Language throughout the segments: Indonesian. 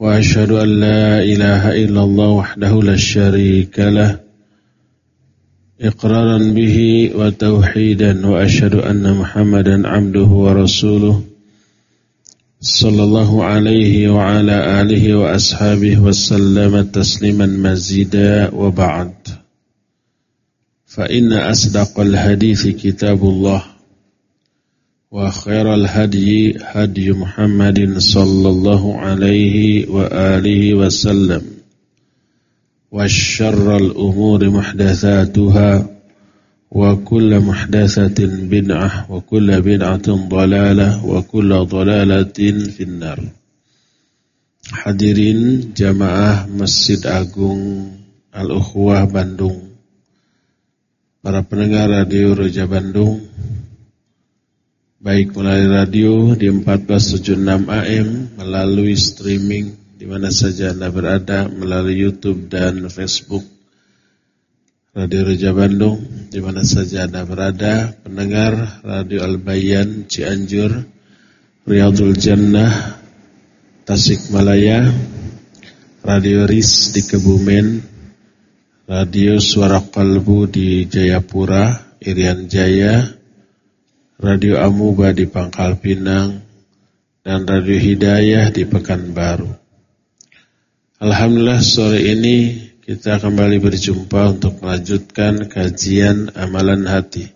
وأشهد أن لا إله إلا الله وحده لا شريك له إقرارا به وتوحيدا وأشهد أن محمدا عبده ورسوله صلى الله عليه وعلى آله وأصحابه وسلم تسليما مزيدا وبعد. فإن أصدق الحديث كتاب الله. وخير الهدي هدي محمد صلى الله عليه وآله وسلم والشر الأمور محدثاتها وكل محدثة بدعة وكل بدعة ضلالة وكل ضلالة في النار Hadirin jamaah Masjid Agung Al-Ukhwah Bandung Para pendengar Radio Roja Bandung baik melalui radio di 1476 AM, melalui streaming di mana saja Anda berada, melalui YouTube dan Facebook. Radio Raja Bandung, di mana saja Anda berada, pendengar Radio Al-Bayan Cianjur, Riyadul Jannah, Tasikmalaya, Radio RIS di Kebumen, Radio Suara Kalbu di Jayapura, Irian Jaya, Radio Amuba di Pangkal Pinang, dan Radio Hidayah di Pekanbaru. Alhamdulillah sore ini kita kembali berjumpa untuk melanjutkan kajian amalan hati.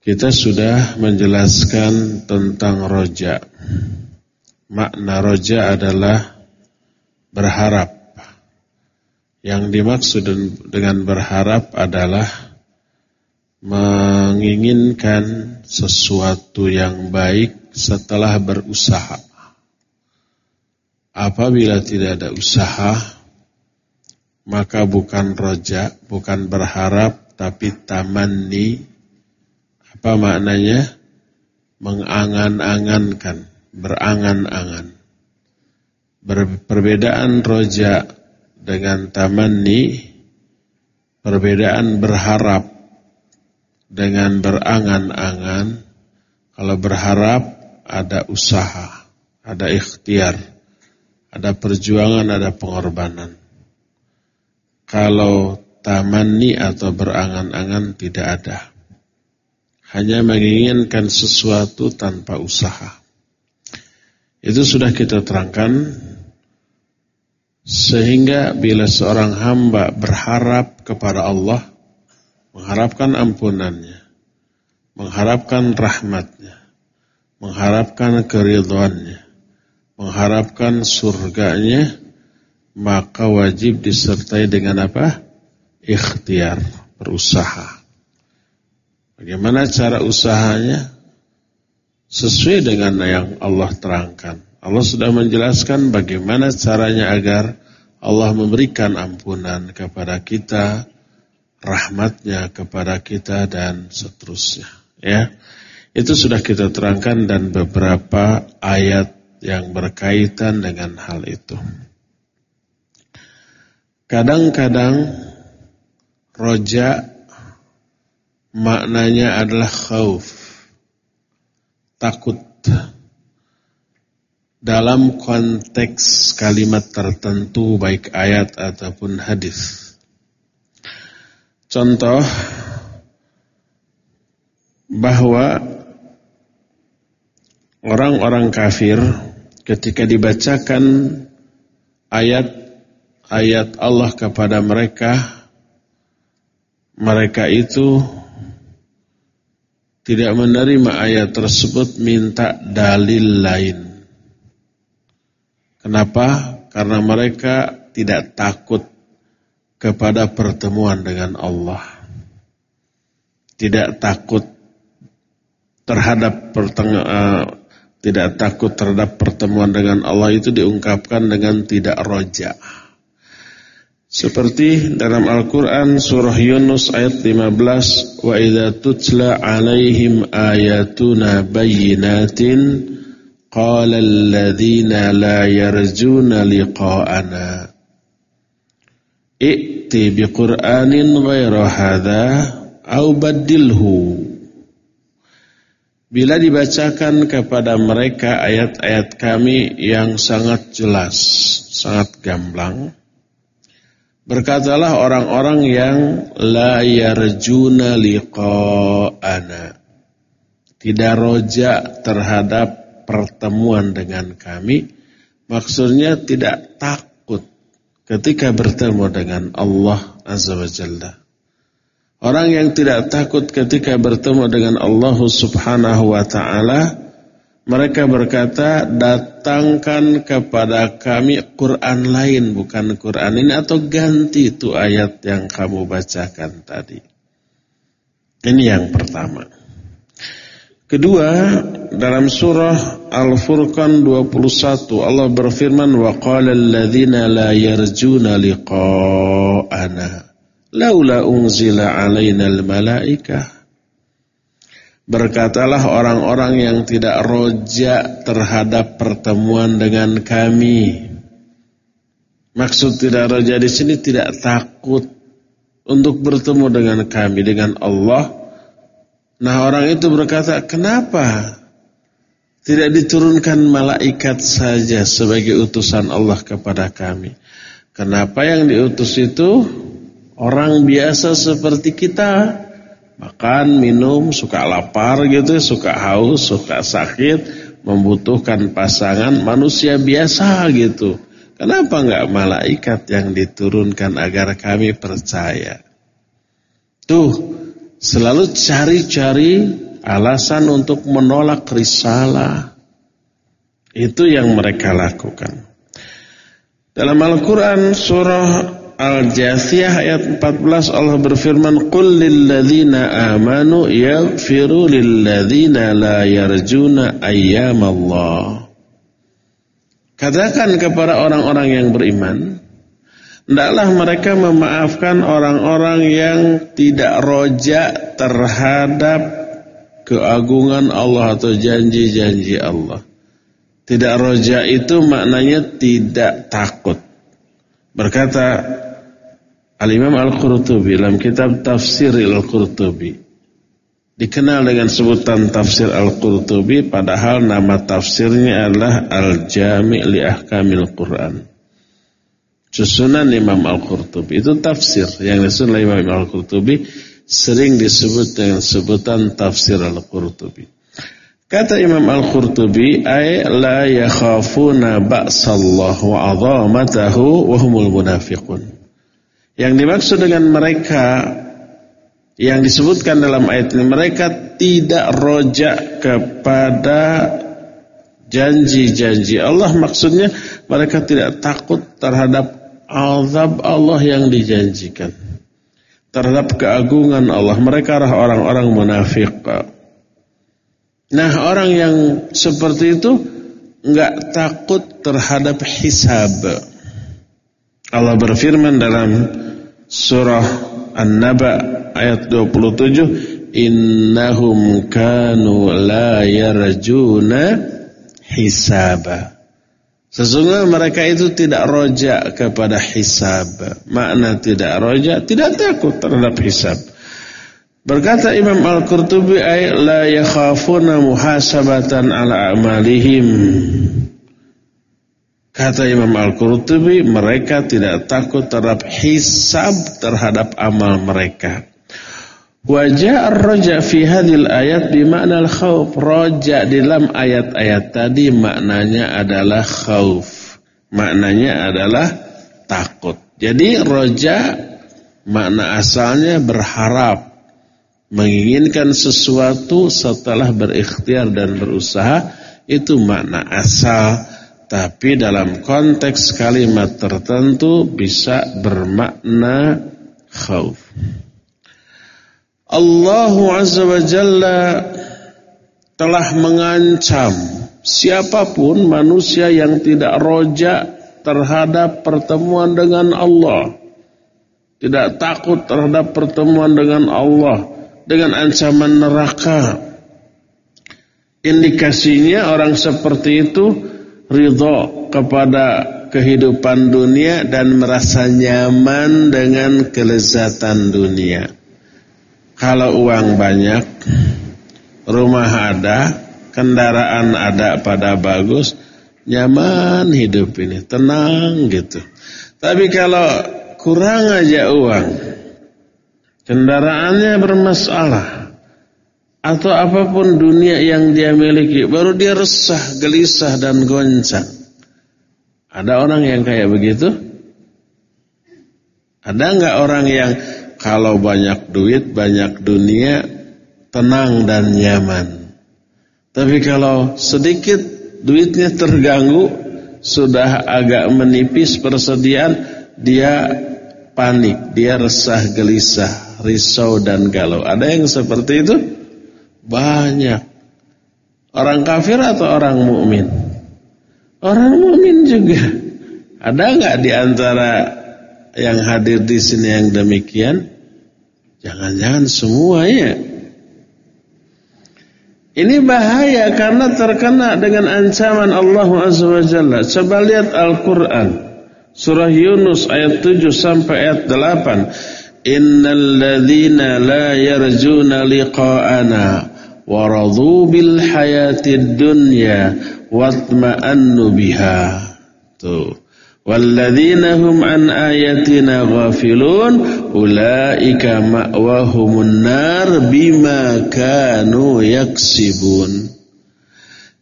Kita sudah menjelaskan tentang roja. Makna roja adalah berharap. Yang dimaksud dengan berharap adalah menginginkan sesuatu yang baik setelah berusaha. Apabila tidak ada usaha, maka bukan roja, bukan berharap, tapi tamanni. Apa maknanya? Mengangan-angankan, berangan-angan. Perbedaan roja dengan tamanni, perbedaan berharap dengan berangan-angan, kalau berharap ada usaha, ada ikhtiar, ada perjuangan, ada pengorbanan. Kalau tamani atau berangan-angan tidak ada. Hanya menginginkan sesuatu tanpa usaha. Itu sudah kita terangkan sehingga bila seorang hamba berharap kepada Allah mengharapkan ampunannya, mengharapkan rahmatnya, mengharapkan keridhaannya, mengharapkan surganya, maka wajib disertai dengan apa? Ikhtiar, berusaha. Bagaimana cara usahanya? Sesuai dengan yang Allah terangkan. Allah sudah menjelaskan bagaimana caranya agar Allah memberikan ampunan kepada kita, rahmatnya kepada kita dan seterusnya. Ya, itu sudah kita terangkan dan beberapa ayat yang berkaitan dengan hal itu. Kadang-kadang roja maknanya adalah khauf, takut. Dalam konteks kalimat tertentu baik ayat ataupun hadis. Contoh bahwa orang-orang kafir ketika dibacakan ayat-ayat Allah kepada mereka mereka itu tidak menerima ayat tersebut minta dalil lain. Kenapa? Karena mereka tidak takut kepada pertemuan dengan Allah. Tidak takut terhadap uh, tidak takut terhadap pertemuan dengan Allah itu diungkapkan dengan tidak roja. Seperti dalam Al-Quran surah Yunus ayat 15 Wa idha tutla alaihim ayatuna bayinatin Qala alladhina la yarjuna liqa'ana I'ti biqur'anin ghaira hadha Au badilhu Bila dibacakan kepada mereka ayat-ayat kami yang sangat jelas, sangat gamblang, berkatalah orang-orang yang la yarjuna liqa'ana. Tidak rojak terhadap pertemuan dengan kami, maksudnya tidak takut ketika bertemu dengan Allah Azza wa Jalla. Orang yang tidak takut ketika bertemu dengan Allah Subhanahu wa taala, mereka berkata, "Datangkan kepada kami Quran lain bukan Quran ini atau ganti itu ayat yang kamu bacakan tadi." Ini yang pertama. Kedua, dalam surah Al-Furqan 21 Allah berfirman, "Wa qala alladziina la yarjuna liqa'ana" laula unzila alaina al-malaikah Berkatalah orang-orang yang tidak roja terhadap pertemuan dengan kami. Maksud tidak roja di sini tidak takut untuk bertemu dengan kami dengan Allah. Nah orang itu berkata, kenapa tidak diturunkan malaikat saja sebagai utusan Allah kepada kami? Kenapa yang diutus itu Orang biasa seperti kita makan, minum, suka lapar gitu, suka haus, suka sakit, membutuhkan pasangan manusia biasa gitu. Kenapa enggak malaikat yang diturunkan agar kami percaya? Tuh, selalu cari-cari alasan untuk menolak risalah. Itu yang mereka lakukan. Dalam Al-Quran surah Al-Jathiyah ayat 14 Allah berfirman Qul lilladzina amanu yaghfiru lilladzina la yarjuna ayyamallah Katakan kepada orang-orang yang beriman Hendaklah mereka memaafkan orang-orang yang tidak rojak terhadap keagungan Allah atau janji-janji Allah. Tidak rojak itu maknanya tidak takut. Berkata Al-Imam Al-Qurtubi dalam kitab Tafsir Al-Qurtubi dikenal dengan sebutan Tafsir Al-Qurtubi padahal nama tafsirnya adalah Al-Jami' li Quran. Susunan Imam Al-Qurtubi itu tafsir yang disusun oleh Imam Al-Qurtubi sering disebut dengan sebutan Tafsir Al-Qurtubi. Kata Imam Al-Qurtubi ay la yakhafuna ba'sallahu wa 'azamatahu wa humul munafiqun. Yang dimaksud dengan mereka yang disebutkan dalam ayat ini mereka tidak rojak kepada janji-janji Allah maksudnya mereka tidak takut terhadap azab Allah yang dijanjikan. Terhadap keagungan Allah. Mereka adalah orang-orang munafik nah orang yang seperti itu enggak takut terhadap hisab. Allah berfirman dalam surah An-Naba ayat 27 innahum kanu la yarjuna hisaba Sesungguhnya mereka itu tidak rojak kepada hisab. Makna tidak rojak, tidak takut terhadap hisab. Berkata Imam Al-Qurtubi ay la yakhafuna muhasabatan ala amalihim Kata Imam Al-Qurtubi, mereka tidak takut terhadap hisab terhadap amal mereka. Wajah ar-raja fi hadil ayat bimakna al-khawf. Raja dalam ayat-ayat tadi maknanya adalah khawf. Maknanya adalah takut. Jadi roja makna asalnya berharap. Menginginkan sesuatu setelah berikhtiar dan berusaha. Itu makna asal tapi dalam konteks kalimat tertentu bisa bermakna khauf. Allah Azza wa Jalla telah mengancam siapa pun manusia yang tidak roja terhadap pertemuan dengan Allah, tidak takut terhadap pertemuan dengan Allah, dengan ancaman neraka. Indikasinya orang seperti itu ridho kepada kehidupan dunia dan merasa nyaman dengan kelezatan dunia. Kalau uang banyak, rumah ada, kendaraan ada pada bagus, nyaman hidup ini, tenang gitu. Tapi kalau kurang aja uang, kendaraannya bermasalah, atau apa pun dunia yang dia miliki, baru dia resah, gelisah dan goncang. Ada orang yang kayak begitu? Ada nggak orang yang kalau banyak duit, banyak dunia, tenang dan nyaman? Tapi kalau sedikit duitnya terganggu, sudah agak menipis persediaan, dia panik, dia resah, gelisah, risau dan galau. Ada yang seperti itu? Banyak. Orang kafir atau orang mukmin? Orang mukmin juga. Ada nggak di antara yang hadir di sini yang demikian? Jangan-jangan semuanya. Ini bahaya karena terkena dengan ancaman Allah Azza wa. Coba lihat Al-Quran. Surah Yunus ayat 7 sampai ayat 8. Innal ladhina la yarjuna liqa'ana waradhu bil hayatid dunya watma'annu biha. Tuh. Walladzina hum an ayatina ghafilun ulaika ma'wahumun nar bima kanu yaksibun.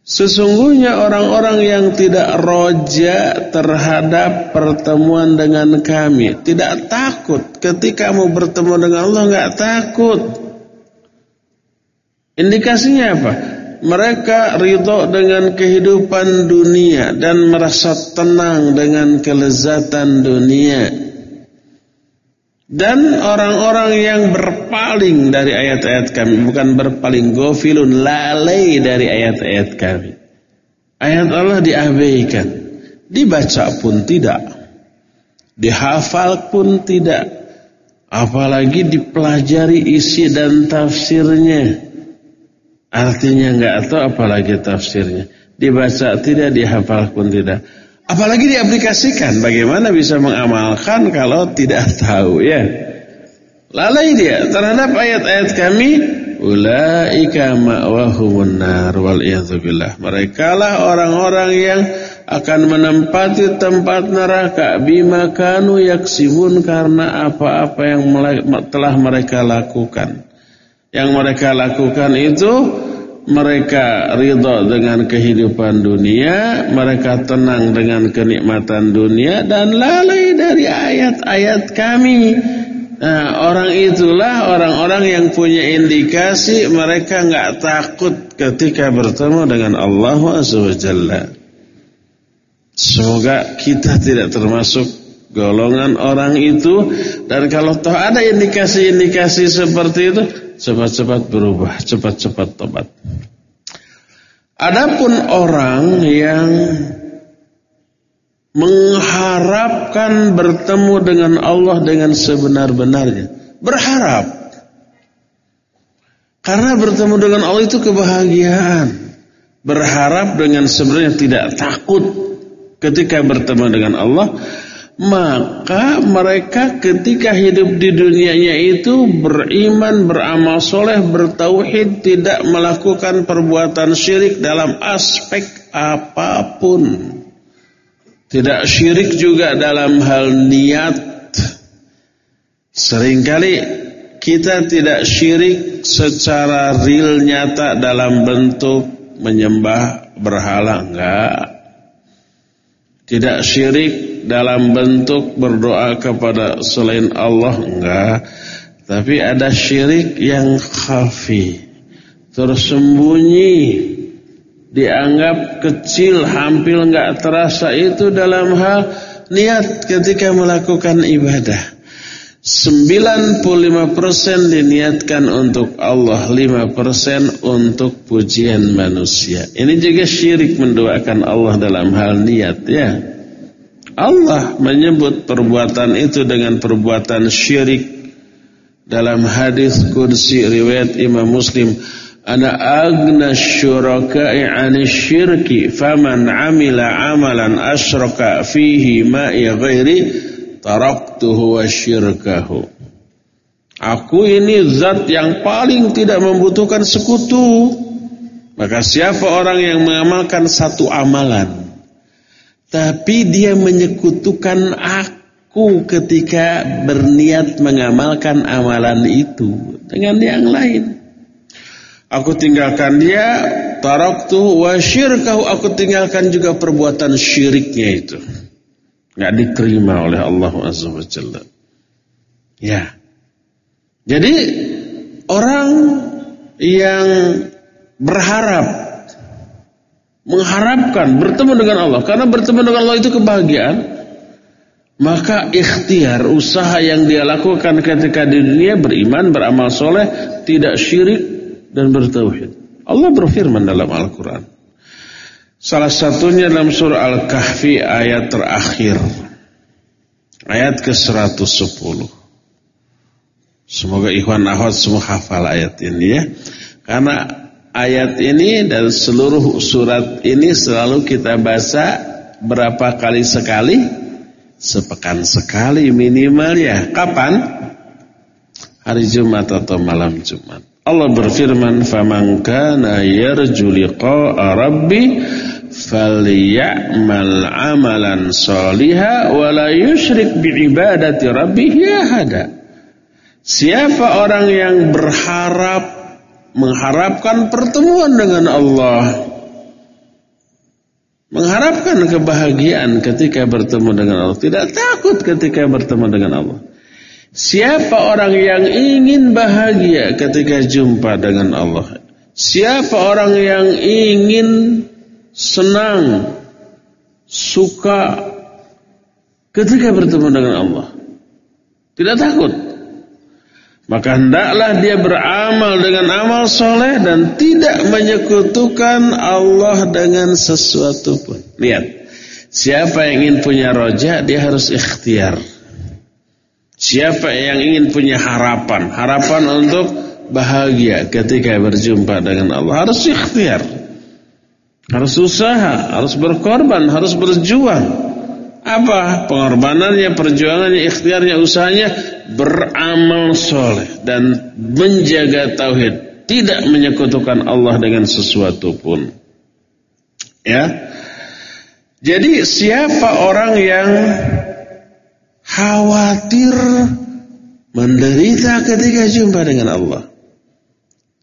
Sesungguhnya orang-orang yang tidak roja terhadap pertemuan dengan kami, tidak takut ketika mau bertemu dengan Allah nggak takut. Indikasinya apa? Mereka ridho dengan kehidupan dunia dan merasa tenang dengan kelezatan dunia. Dan orang-orang yang berpaling dari ayat-ayat kami, bukan berpaling gofilun, lalai dari ayat-ayat kami. Ayat Allah diabaikan, dibaca pun tidak, dihafal pun tidak, apalagi dipelajari isi dan tafsirnya. Artinya enggak tahu apalagi tafsirnya. Dibaca tidak, dihafal pun tidak. Apalagi diaplikasikan. Bagaimana bisa mengamalkan kalau tidak tahu ya. Lalai dia terhadap ayat-ayat kami. Ulaika ma'wahumun nar wal billah. Mereka lah orang-orang yang akan menempati tempat neraka bima kanu yaksibun karena apa-apa yang telah mereka lakukan. Yang mereka lakukan itu mereka ridha dengan kehidupan dunia, mereka tenang dengan kenikmatan dunia dan lalai dari ayat-ayat kami. Nah, orang itulah orang-orang yang punya indikasi mereka nggak takut ketika bertemu dengan Allah SWT. Semoga kita tidak termasuk golongan orang itu dan kalau toh ada indikasi-indikasi seperti itu cepat-cepat berubah, cepat-cepat tobat. Adapun orang yang mengharapkan bertemu dengan Allah dengan sebenar-benarnya, berharap. Karena bertemu dengan Allah itu kebahagiaan. Berharap dengan sebenarnya tidak takut ketika bertemu dengan Allah maka mereka ketika hidup di dunianya itu beriman, beramal soleh, bertauhid, tidak melakukan perbuatan syirik dalam aspek apa pun. Tidak syirik juga dalam hal niat. Seringkali kita tidak syirik secara real nyata dalam bentuk menyembah berhala, enggak. Tidak syirik dalam bentuk berdoa kepada selain Allah enggak. Tapi ada syirik yang khafi tersembunyi dianggap kecil hampir enggak terasa. Itu dalam hal niat ketika melakukan ibadah. 95% diniatkan untuk Allah 5% untuk pujian manusia. Ini juga syirik mendoakan Allah dalam hal niat ya Allah menyebut perbuatan itu dengan perbuatan syirik Dalam hadis kursi riwayat Imam Muslim Ana agna syuraka'i ani syirki Faman amila amalan asyraka fihi ma'i ghairi taraktuhu wa syirkahu. Aku ini zat yang paling tidak membutuhkan sekutu. Maka siapa orang yang mengamalkan satu amalan tapi dia menyekutukan aku ketika berniat mengamalkan amalan itu dengan yang lain. Aku tinggalkan dia, taraktu wa syirkahu, aku tinggalkan juga perbuatan syiriknya itu nggak diterima oleh Allah Azza wa Jalla. Ya. Jadi orang yang berharap mengharapkan bertemu dengan Allah karena bertemu dengan Allah itu kebahagiaan maka ikhtiar usaha yang dia lakukan ketika di dunia beriman beramal soleh tidak syirik dan bertauhid Allah berfirman dalam Al-Quran Salah satunya dalam surah Al-Kahfi ayat terakhir. Ayat ke-110. Semoga ikhwan ahwat semua hafal ayat ini ya. Karena ayat ini dan seluruh surat ini selalu kita baca berapa kali sekali? Sepekan sekali minimal ya. Kapan? Hari Jumat atau malam Jumat. Allah berfirman, "Faman kana yarju liqa'a rabbi falyamal amalan soliha wa yusyrik biibadati rabbih ahada." Siapa orang yang berharap mengharapkan pertemuan dengan Allah, mengharapkan kebahagiaan ketika bertemu dengan Allah, tidak takut ketika bertemu dengan Allah. Siapa orang yang ingin bahagia ketika jumpa dengan Allah? Siapa orang yang ingin senang, suka ketika bertemu dengan Allah? Tidak takut. Maka hendaklah dia beramal dengan amal soleh dan tidak menyekutukan Allah dengan sesuatu pun. Lihat, siapa yang ingin punya roja, dia harus ikhtiar. Siapa yang ingin punya harapan, harapan untuk bahagia ketika berjumpa dengan Allah harus ikhtiar. Harus usaha, harus berkorban, harus berjuang. Apa pengorbanannya, perjuangannya, ikhtiarnya, usahanya beramal soleh dan menjaga tauhid, tidak menyekutukan Allah dengan sesuatu pun. Ya. Jadi siapa orang yang khawatir menderita ketika jumpa dengan Allah.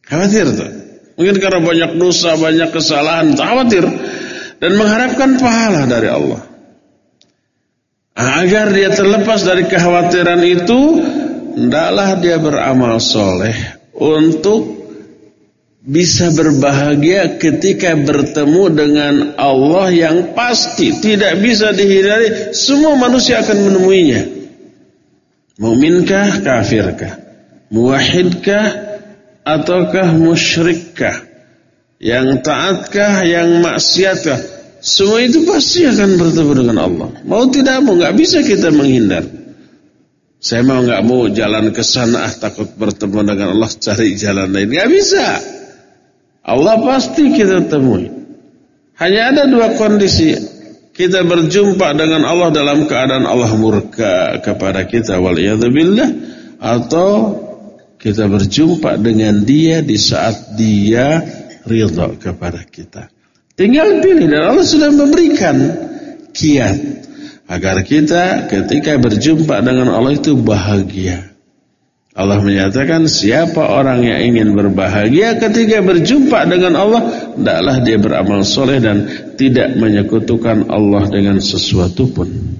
Khawatir tuh. Mungkin karena banyak dosa, banyak kesalahan, khawatir dan mengharapkan pahala dari Allah. Agar dia terlepas dari kekhawatiran itu, hendaklah dia beramal soleh untuk bisa berbahagia ketika bertemu dengan Allah yang pasti. Tidak bisa dihindari semua manusia akan menemuinya. Muminkah kafirkah? Muwahidkah? Ataukah musyrikkah yang taatkah yang maksiatkah semua itu pasti akan bertemu dengan Allah mau tidak mau nggak bisa kita menghindar saya mau nggak mau jalan ke sana ah takut bertemu dengan Allah cari jalan lain nggak bisa Allah pasti kita temui. Hanya ada dua kondisi. Kita berjumpa dengan Allah dalam keadaan Allah murka kepada kita waliyadzubillah atau kita berjumpa dengan dia di saat dia ridha kepada kita. Tinggal pilih dan Allah sudah memberikan kiat agar kita ketika berjumpa dengan Allah itu bahagia. Allah menyatakan siapa orang yang ingin berbahagia ketika berjumpa dengan Allah hendaklah dia beramal soleh dan tidak menyekutukan Allah dengan sesuatu pun.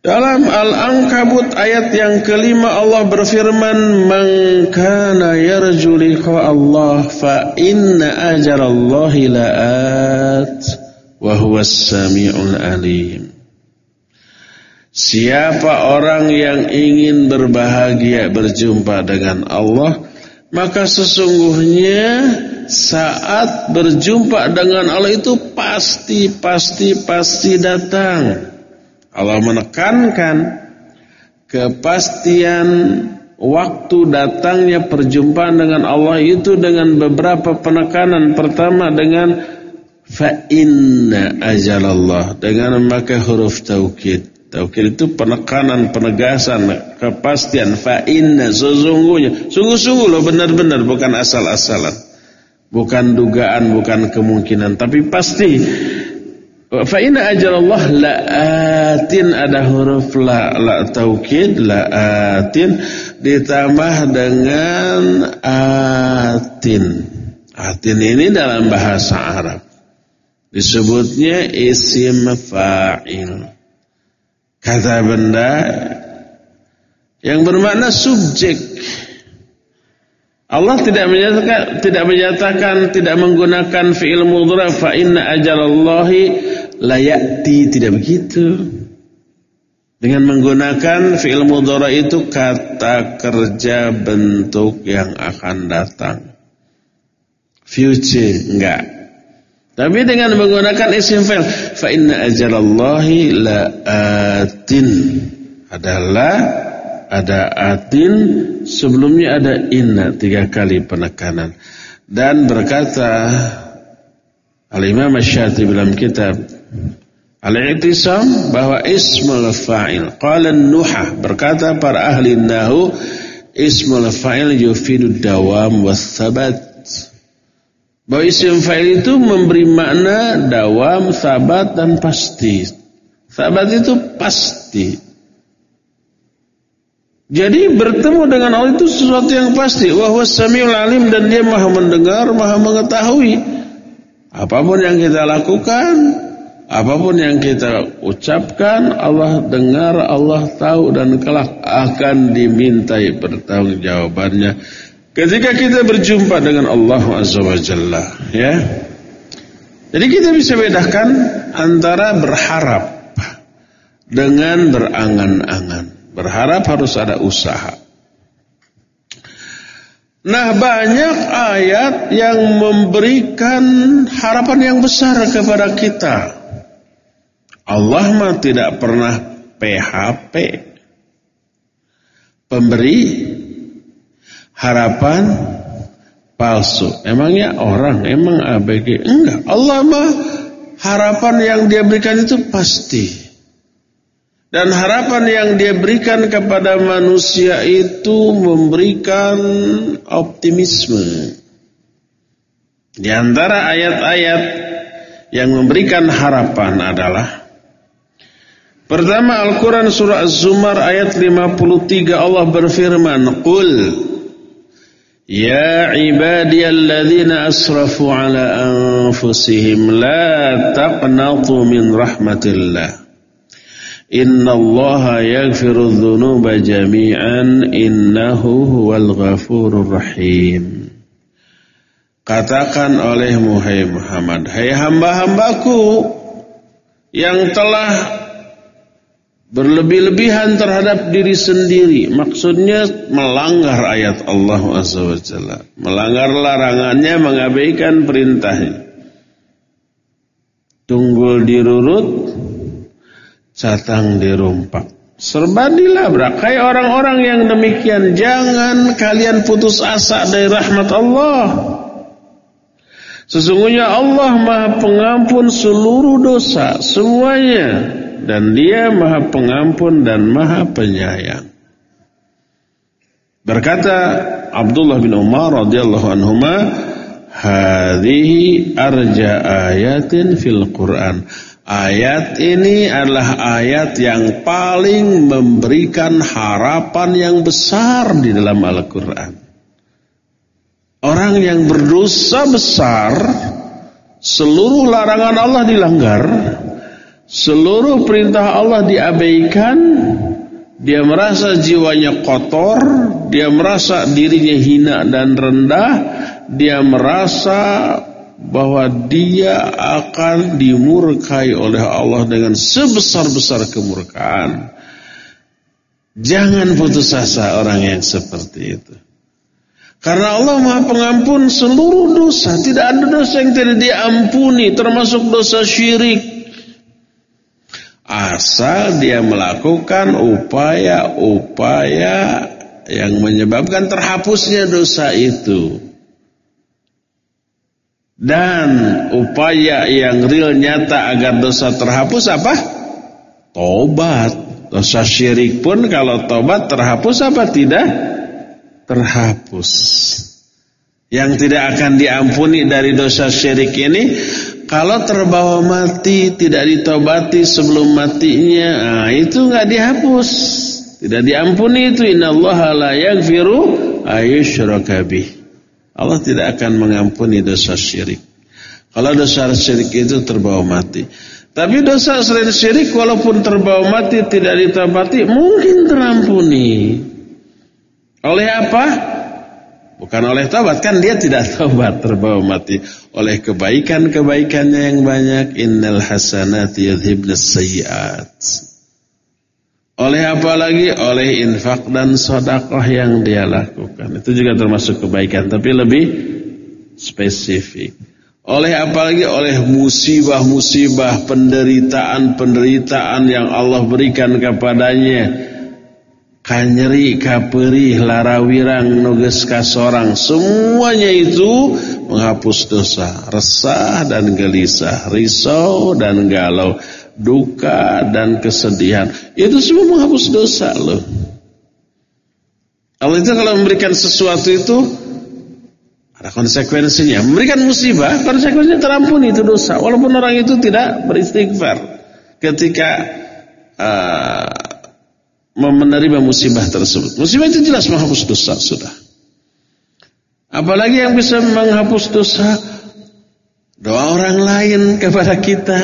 Dalam Al-Ankabut ayat yang kelima Allah berfirman Man kana yarju Allah fa inna ajalallahi la'at wa huwas sami'ul alim Siapa orang yang ingin berbahagia berjumpa dengan Allah, maka sesungguhnya saat berjumpa dengan Allah itu pasti, pasti, pasti datang. Allah menekankan kepastian waktu datangnya perjumpaan dengan Allah itu dengan beberapa penekanan. Pertama dengan fa inna ajalallah dengan memakai huruf taukid. Taukid itu penekanan, penegasan, kepastian. Fa inna sesungguhnya, sungguh-sungguh loh benar-benar bukan asal-asalan. Bukan dugaan, bukan kemungkinan, tapi pasti. Fa inna ajalallah la'atin ada huruf la, la taukid la'atin ditambah dengan atin. Atin ini dalam bahasa Arab disebutnya isim fa'il kata benda yang bermakna subjek. Allah tidak menyatakan tidak menyatakan tidak menggunakan fi'il mudhari fa inna ajalallahi la ya'ti tidak begitu. Dengan menggunakan fi'il mudhari itu kata kerja bentuk yang akan datang. Future enggak. Tapi dengan menggunakan isim fa'il, fa inna ajalallahi la'atin adalah ada atin sebelumnya ada inna tiga kali penekanan dan berkata Al-Imam Syatibi dalam kitab Al-I'tisam bahwa ismul fa'il qala nuhah berkata para ahli nahu ismul fa'il yufidu dawam was sabat bahwa isim fa'il itu memberi makna dawam, sabat dan pasti. Sabat itu pasti. Jadi bertemu dengan Allah itu sesuatu yang pasti. Wahwa samiul alim dan dia maha mendengar, maha mengetahui. Apa pun yang kita lakukan, apa pun yang kita ucapkan, Allah dengar, Allah tahu dan kelak akan dimintai pertanggungjawabannya Ketika kita berjumpa dengan Allah Azza wa Jalla, ya. Jadi kita bisa bedakan antara berharap dengan berangan-angan. Berharap harus ada usaha. Nah banyak ayat yang memberikan harapan yang besar kepada kita. Allah mah tidak pernah PHP. Pemberi harapan palsu. Emangnya orang, emang ABG? Enggak. Allah mah harapan yang dia berikan itu pasti. Dan harapan yang dia berikan kepada manusia itu memberikan optimisme. Di antara ayat-ayat yang memberikan harapan adalah Pertama Al-Quran surah Az-Zumar ayat 53 Allah berfirman Qul Ya ibadiyalladzina asrafu ala anfusihim La taqnatu min rahmatillah. Inna Allah yaghfiru dhunuba jami'an Innahu huwal ghafurur rahim. Katakan oleh Muhammad Hai hamba-hambaku Yang telah berlebih-lebihan terhadap diri sendiri. Maksudnya melanggar ayat Allah Azza wa Jalla. Melanggar larangannya mengabaikan perintahnya. Tunggul dirurut catang dirumpak serba dilabrak kayak orang-orang yang demikian jangan kalian putus asa dari rahmat Allah. Sesungguhnya Allah Maha Pengampun seluruh dosa semuanya dan dia maha pengampun dan maha penyayang. Berkata Abdullah bin Umar radhiyallahu anhuma, "Hadhihi arja ayatin fil Qur'an." Ayat ini adalah ayat yang paling memberikan harapan yang besar di dalam Al-Qur'an. Orang yang berdosa besar, seluruh larangan Allah dilanggar, Seluruh perintah Allah diabaikan, dia merasa jiwanya kotor, dia merasa dirinya hina dan rendah, dia merasa bahwa dia akan dimurkai oleh Allah dengan sebesar-besar kemurkaan. Jangan putus asa orang yang seperti itu. Karena Allah Maha Pengampun seluruh dosa, tidak ada dosa yang tidak diampuni, termasuk dosa syirik. Asal dia melakukan upaya-upaya yang menyebabkan terhapusnya dosa itu. Dan upaya yang real nyata agar dosa terhapus apa? Tobat. Dosa syirik pun kalau tobat terhapus apa tidak? Terhapus. Yang tidak akan diampuni dari dosa syirik ini kalau terbawa mati tidak ditobati sebelum matinya, nah, itu nggak dihapus, tidak diampuni itu. Innallaha la yaghfiru ayyushraka bih. Allah tidak akan mengampuni dosa syirik. Kalau dosa syirik itu terbawa mati. Tapi dosa selain syirik walaupun terbawa mati tidak ditobati mungkin terampuni. Oleh apa? Bukan oleh tobat kan dia tidak tobat terbawa mati oleh kebaikan-kebaikannya yang banyak innal hasanati yadhibnas sayyiat. Oleh apa lagi? Oleh infak dan sedekah yang dia lakukan. Itu juga termasuk kebaikan tapi lebih spesifik. Oleh apa lagi? Oleh musibah-musibah, penderitaan-penderitaan yang Allah berikan kepadanya kanyeri kaperi larawirang nuges kasorang. Semuanya itu menghapus dosa. Resah dan gelisah risau dan galau duka dan kesedihan. Itu semua menghapus dosa loh. Allah itu kalau memberikan sesuatu itu ada konsekuensinya. Memberikan musibah konsekuensinya terampuni itu dosa. Walaupun orang itu tidak beristighfar. Ketika uh, menerima musibah tersebut. Musibah itu jelas menghapus dosa sudah. Apalagi yang bisa menghapus dosa doa orang lain kepada kita,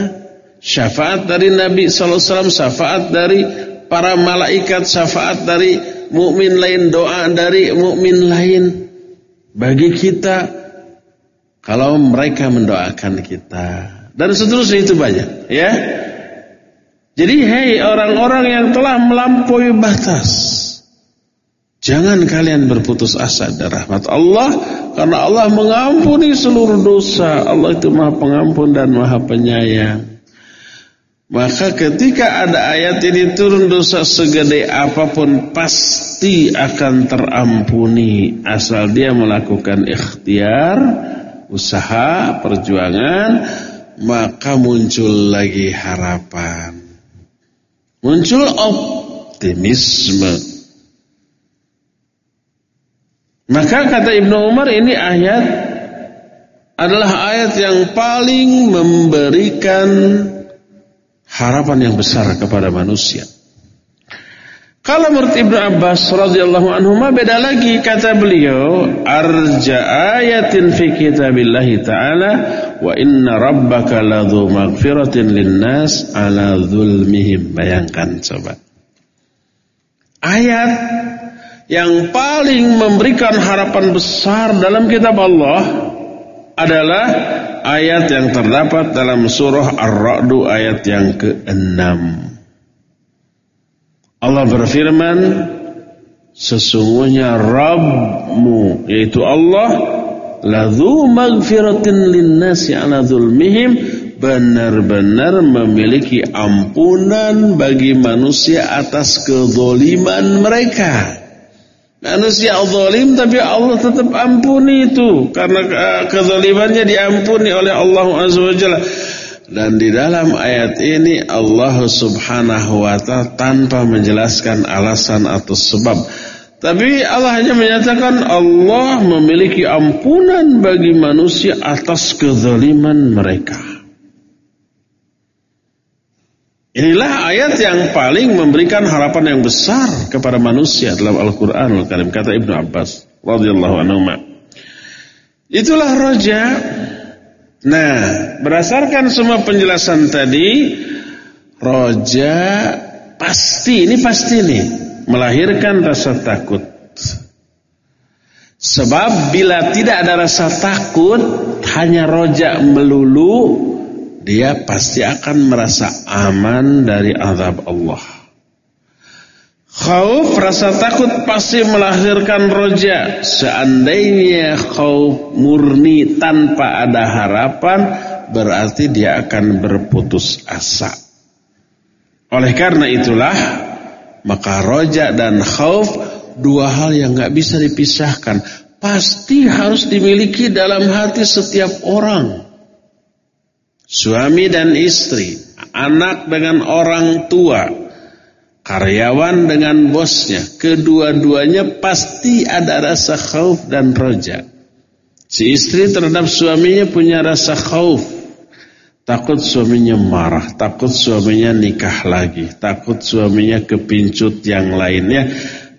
syafaat dari Nabi sallallahu alaihi wasallam, syafaat dari para malaikat, syafaat dari mukmin lain, doa dari mukmin lain bagi kita kalau mereka mendoakan kita. Dan seterusnya itu banyak, ya. Jadi hei orang-orang yang telah melampaui batas. Jangan kalian berputus asa dari rahmat Allah. Karena Allah mengampuni seluruh dosa. Allah itu maha pengampun dan maha penyayang. Maka ketika ada ayat ini turun dosa segede apa pun pasti akan terampuni. Asal dia melakukan ikhtiar, usaha, perjuangan. Maka muncul lagi harapan. Muncul optimisme. Maka kata Ibnu Umar ini ayat adalah ayat yang paling memberikan harapan yang besar kepada manusia. Kalau menurut Ibnu Abbas radhiyallahu anhu beda lagi kata beliau arja ayatin fi kitabillah taala wa inna rabbaka ladzu maghfiratin linnas ala zulmihim bayangkan coba. Ayat yang paling memberikan harapan besar dalam kitab Allah adalah ayat yang terdapat dalam surah Ar-Ra'd ayat yang ke-6 Allah berfirman sesungguhnya Rabbmu yaitu Allah ladzu maghfiratin linnasi ala zulmihim benar-benar memiliki ampunan bagi manusia atas kezaliman mereka. Manusia zalim tapi Allah tetap ampuni itu karena kezalimannya diampuni oleh Allah Azza wa Jalla. Dan di dalam ayat ini Allah subhanahu wa ta'ala tanpa menjelaskan alasan atau sebab. Tapi Allah hanya menyatakan Allah memiliki ampunan bagi manusia atas kezaliman mereka. Inilah ayat yang paling memberikan harapan yang besar kepada manusia dalam Al-Quran. Kata Ibnu Abbas radhiyallahu anhu. Itulah roja Nah, berdasarkan semua penjelasan tadi, roja pasti, ini pasti nih, melahirkan rasa takut. Sebab bila tidak ada rasa takut, hanya roja melulu, dia pasti akan merasa aman dari azab Allah. Khauf rasa takut pasti melahirkan roja. Seandainya khauf murni tanpa ada harapan, berarti dia akan berputus asa. Oleh karena itulah, maka roja dan khauf dua hal yang nggak bisa dipisahkan. Pasti harus dimiliki dalam hati setiap orang. Suami dan istri, anak dengan orang tua, karyawan dengan bosnya, kedua-duanya pasti ada rasa khauf dan roja. Si istri terhadap suaminya punya rasa khauf. Takut suaminya marah, takut suaminya nikah lagi, takut suaminya kepincut yang lainnya,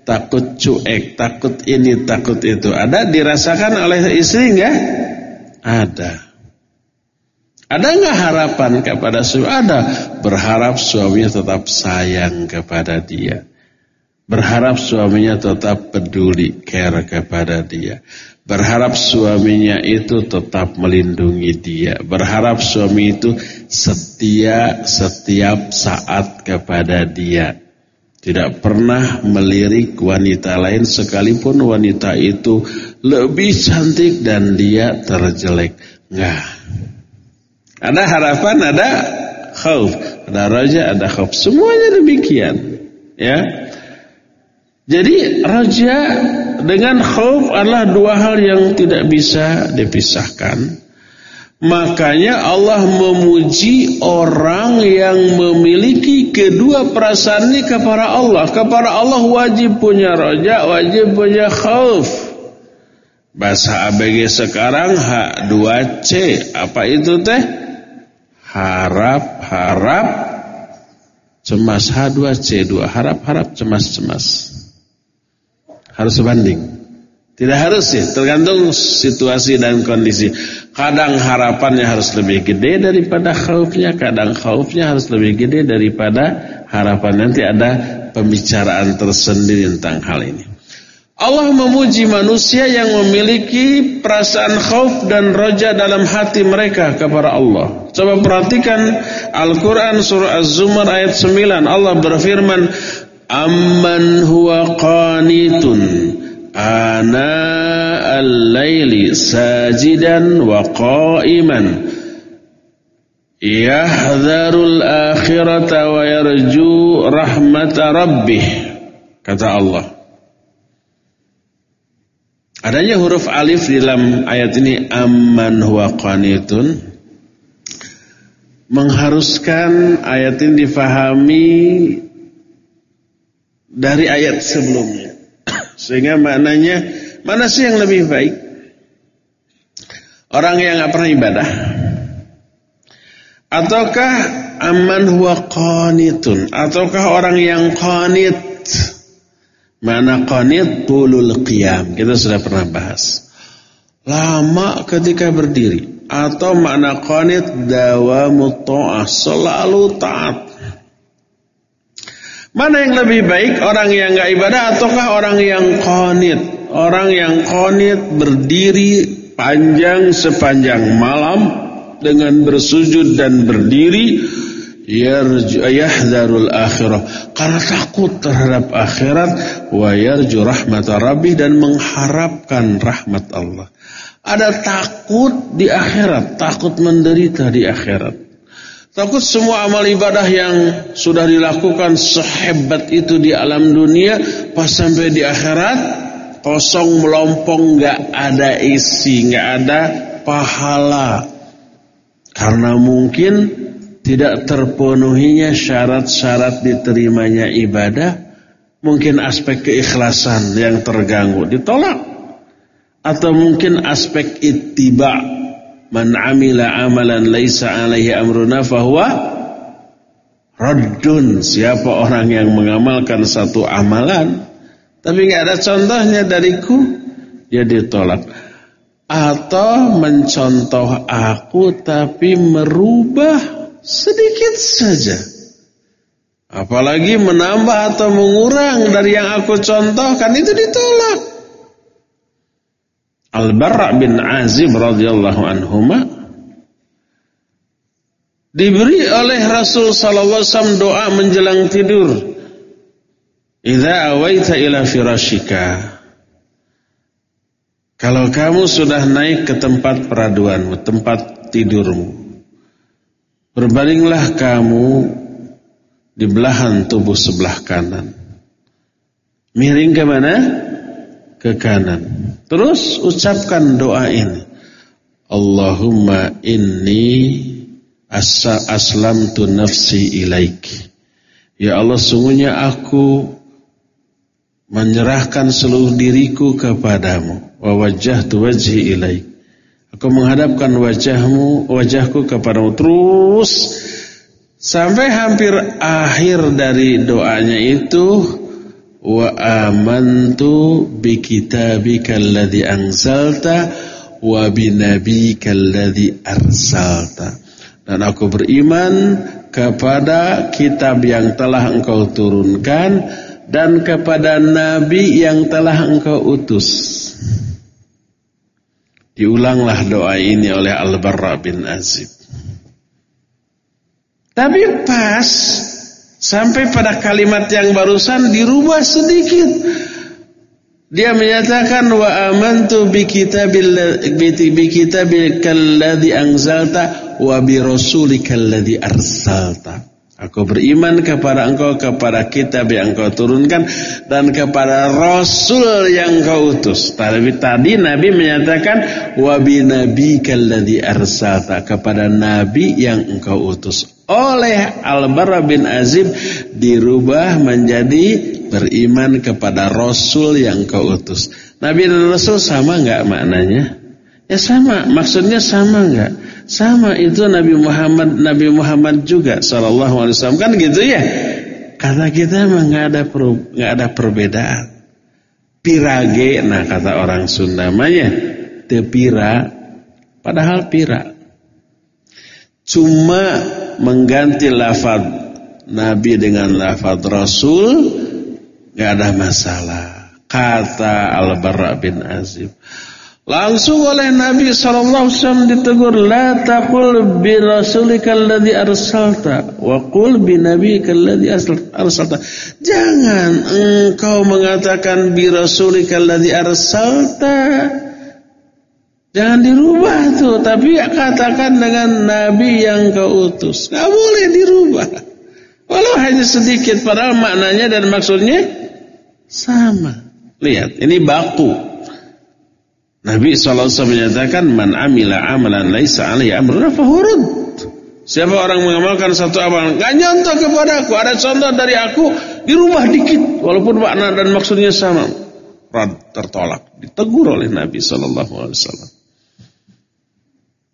takut cuek, takut ini, takut itu. Ada dirasakan oleh istri enggak? Ada. Ada nggak harapan kepada suami? Ada. Berharap suaminya tetap sayang kepada dia. Berharap suaminya tetap peduli, care kepada dia. Berharap suaminya itu tetap melindungi dia. Berharap suami itu setia setiap saat kepada dia. Tidak pernah melirik wanita lain sekalipun wanita itu lebih cantik dan dia terjelek. Enggak. Ada harapan, ada khauf, ada raja, ada khauf. Semuanya demikian. Ya. Jadi raja dengan khauf adalah dua hal yang tidak bisa dipisahkan. Makanya Allah memuji orang yang memiliki kedua perasaan ini kepada Allah. Kepada Allah wajib punya raja, wajib punya khauf. Bahasa ABG sekarang H2C. Apa itu teh? Harap harap. Cemas H2C2 harap harap cemas cemas. Harus sebanding. Tidak harus ya tergantung situasi dan kondisi. Kadang harapannya harus lebih gede daripada khaufnya kadang khaufnya harus lebih gede daripada harapan. Nanti ada pembicaraan tersendiri tentang hal ini Allah memuji manusia yang memiliki perasaan khauf dan roja dalam hati mereka kepada Allah. Coba perhatikan Al-Quran surah Az-Zumar ayat 9. Allah berfirman, Amman huwa qanitun ana al-laili sajidan wa qa'iman yahdharul akhirata wa yarju rahmata rabbih. Kata Allah. Adanya huruf alif di dalam ayat ini amman huwa qanitun mengharuskan ayat ini difahami dari ayat sebelumnya. Sehingga maknanya mana sih yang lebih baik? Orang yang nggak pernah ibadah ataukah aman huwa qanitun ataukah orang yang qanit Mana qanit tulul qiyam. Kita sudah pernah bahas. Lama ketika berdiri. Atau makna qanit dawamu ta'ah. Selalu taat. Mana yang lebih baik? Orang yang enggak ibadah ataukah orang yang qanit? Orang yang qanit berdiri panjang sepanjang malam dengan bersujud dan berdiri yahdharul akhirah karena takut terhadap akhirat wa yarju rahmat rabbih dan mengharapkan rahmat Allah. Ada takut di akhirat, takut menderita di akhirat. Takut semua amal ibadah yang sudah dilakukan sehebat itu di alam dunia pas sampai di akhirat kosong melompong nggak ada isi, nggak ada pahala. Karena mungkin tidak terpenuhinya syarat-syarat diterimanya ibadah, mungkin aspek keikhlasan yang terganggu ditolak. Atau mungkin aspek ittiba man amila amalan laisa alaihi amruna fahuwa raddun. Siapa orang yang mengamalkan satu amalan tapi nggak ada contohnya dariku, dia ditolak. Atau mencontoh aku tapi merubah Sedikit saja. Apalagi menambah atau mengurang dari yang aku contohkan itu ditolak. Al-Barra bin Azib radhiyallahu anhuma diberi oleh Rasul sallallahu alaihi wasallam doa menjelang tidur. Idza awaita ila firashika Kalau kamu sudah naik ke tempat peraduanmu, tempat tidurmu, berbalinglah kamu di belahan tubuh sebelah kanan. Miring ke mana? Ke kanan. Terus ucapkan doa ini. Allahumma inni asa aslamtu nafsi ilaik. Ya Allah sungguhnya aku menyerahkan seluruh diriku kepadamu wa wajjahtu wajhi ilaik aku menghadapkan wajahmu wajahku kepadamu terus sampai hampir akhir dari doanya itu wa amantu bi kitabika alladhi anzalta wa bi nabiyyika alladhi arsalta dan aku beriman kepada kitab yang telah engkau turunkan dan kepada nabi yang telah engkau utus. Diulanglah doa ini oleh Al-Barra bin Azib. Tapi pas sampai pada kalimat yang barusan dirubah sedikit. Dia menyatakan wa amantu bi kitabil bi kitabikal ladzi anzalta wa bi rasulikal ladzi arsalta. Aku beriman kepada engkau, kepada kitab yang engkau turunkan, dan kepada Rasul yang engkau utus. Tapi tadi Nabi menyatakan, Wabi Nabi kalladhi arsalta, kepada Nabi yang engkau utus. Oleh Al-Bara bin Azib dirubah menjadi beriman kepada Rasul yang engkau utus. Nabi dan Rasul sama enggak maknanya? Ya sama, maksudnya sama enggak? Sama itu Nabi Muhammad Nabi Muhammad juga sallallahu alaihi wasallam kan gitu ya. Kata kita memang nggak ada per, nggak ada perbedaan. Pirage nah kata orang Sunda namanya tepira padahal pira. Cuma mengganti lafaz Nabi dengan lafaz Rasul nggak ada masalah. Kata Al-Bara bin Azib. Langsung oleh Nabi SAW ditegur, La taqul bi rasulika alladhi arsalta, wa qul bi nabiyika alladhi arsalta. Jangan engkau mengatakan bi rasulika alladhi arsalta. Jangan dirubah tuh, tapi katakan dengan nabi yang kau utus. Gak boleh dirubah. Walau hanya sedikit, padahal maknanya dan maksudnya sama. Lihat, ini baku. Nabi SAW menyatakan man amila amalan laisa alaihi amruna fahurud. Siapa orang mengamalkan satu amalan enggak nyontoh kepada aku, ada contoh dari aku, dirubah dikit walaupun makna dan maksudnya sama. Tertolak, ditegur oleh Nabi sallallahu alaihi wasallam.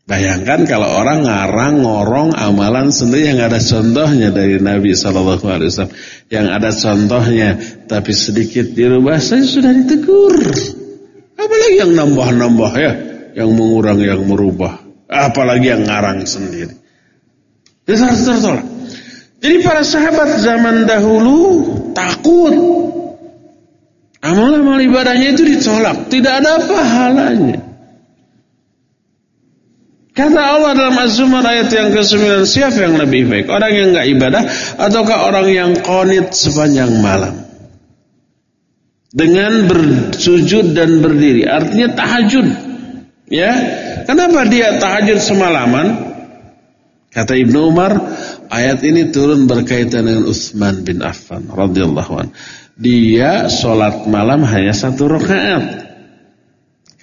Bayangkan kalau orang ngarang ngorong amalan sendiri yang ada contohnya dari Nabi sallallahu alaihi wasallam, yang ada contohnya tapi sedikit dirubah saja sudah ditegur. Apalagi yang nambah-nambah ya, yang mengurang, yang merubah. Apalagi yang ngarang sendiri. Tertolak. Jadi para sahabat zaman dahulu takut. Amal-amal ibadahnya itu ditolak. Tidak ada pahalanya. Kata Allah dalam Az-Zumar ayat yang ke-9 Siapa yang lebih baik Orang yang enggak ibadah Ataukah orang yang konit sepanjang malam dengan bersujud dan berdiri. Artinya tahajud. Ya. Kenapa dia tahajud semalaman? Kata Ibnu Umar, ayat ini turun berkaitan dengan Utsman bin Affan radhiyallahu an. Dia sholat malam hanya satu rakaat.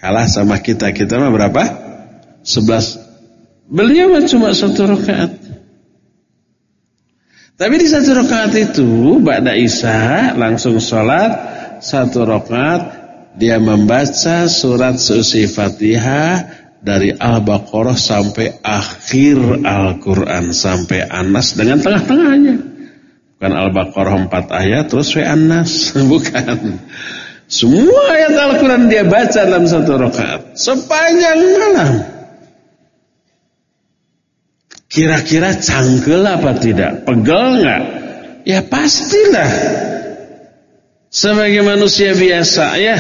Kalah sama kita. Kita mah berapa? Sebelas. Beliau mah cuma satu rakaat. Tapi di satu rakaat itu, Ba'da Isya langsung sholat satu rakaat dia membaca surat suci Fatihah dari Al-Baqarah sampai akhir Al-Quran sampai Anas dengan tengah-tengahnya. Bukan Al-Baqarah empat ayat terus sampai Anas, bukan. Semua ayat Al-Quran dia baca dalam satu rakaat sepanjang malam. Kira-kira cangkel apa tidak? Pegel nggak? Ya pastilah. Sebagai manusia biasa ya,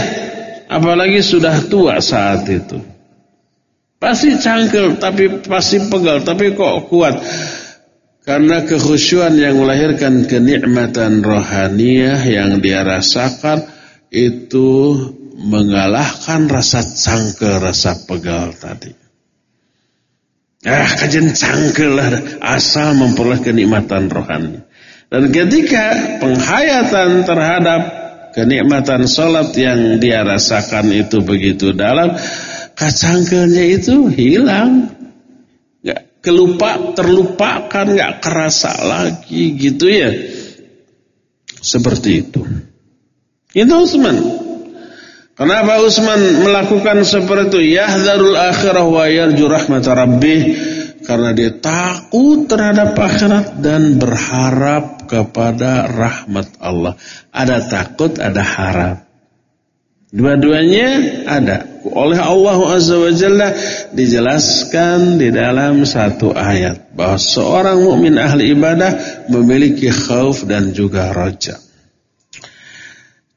apalagi sudah tua saat itu. Pasti cangkel, tapi pasti pegal, tapi kok kuat. Karena kekhusyuan yang melahirkan kenikmatan rohaniyah yang dia rasakan itu mengalahkan rasa cangkel, rasa pegal tadi. Ah, kajian cangkel lah asal memperoleh kenikmatan rohani. Dan ketika penghayatan terhadap kenikmatan sholat yang dia rasakan itu begitu dalam, kacangkelnya itu hilang. Gak kelupa, terlupakan, gak kerasa lagi gitu ya. Seperti itu. Itu Utsman. Kenapa Utsman melakukan seperti itu? Yahdharul akhirah wa yarju rahmat karena dia takut terhadap akhirat dan berharap kepada rahmat Allah. Ada takut, ada harap. Dua-duanya ada. Oleh Allah Azza wa Jalla dijelaskan di dalam satu ayat bahwa seorang mukmin ahli ibadah memiliki khauf dan juga raja.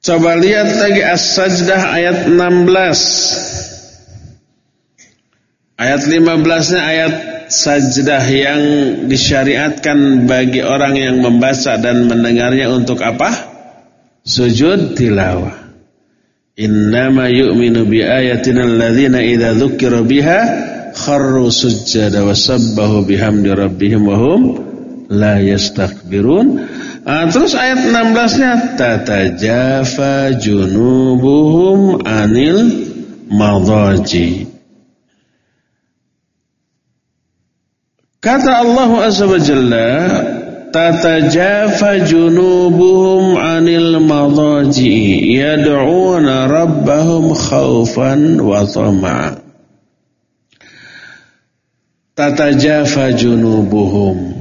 Coba lihat lagi As-Sajdah ayat 16. Ayat 15-nya ayat sajdah yang disyariatkan bagi orang yang membaca dan mendengarnya untuk apa? Sujud tilawah. Innama yu'minu bi ayatina alladhina idza dzukira biha kharru sujjada wa sabbahu bihamdi rabbihim wa hum la yastakbirun. Ah, terus ayat 16-nya tatajafa junubuhum anil madaji. Kata Allah Azza wa Jalla tatajafa junubuhum anil madaji yad'una rabbahum khaufan wa tama'a. Tatajafa junubuhum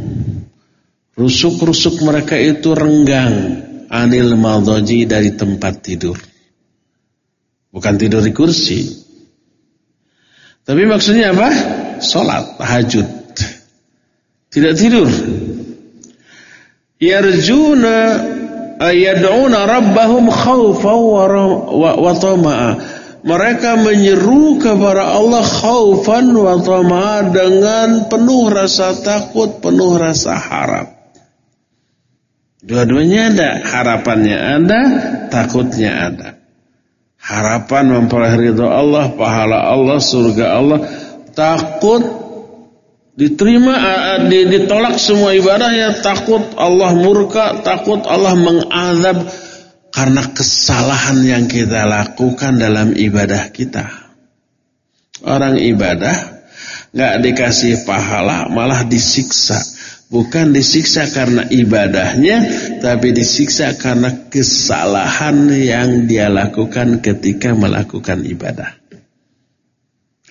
Rusuk-rusuk mereka itu renggang anil maldoji dari tempat tidur. Bukan tidur di kursi. Tapi maksudnya apa? Salat, tahajud. Tidak tidur. Yarjuna ayad'una rabbahum khawfa wa tama'a. Mereka menyeru kepada Allah khaufan wa tama'a dengan penuh rasa takut, penuh rasa harap. Dua-duanya ada, harapannya ada, takutnya ada. Harapan memperoleh ridho Allah, pahala Allah, surga Allah, takut diterima ditolak semua ibadahnya, takut Allah murka, takut Allah mengazab karena kesalahan yang kita lakukan dalam ibadah kita. Orang ibadah nggak dikasih pahala, malah disiksa Bukan disiksa karena ibadahnya, tapi disiksa karena kesalahan yang dia lakukan ketika melakukan ibadah.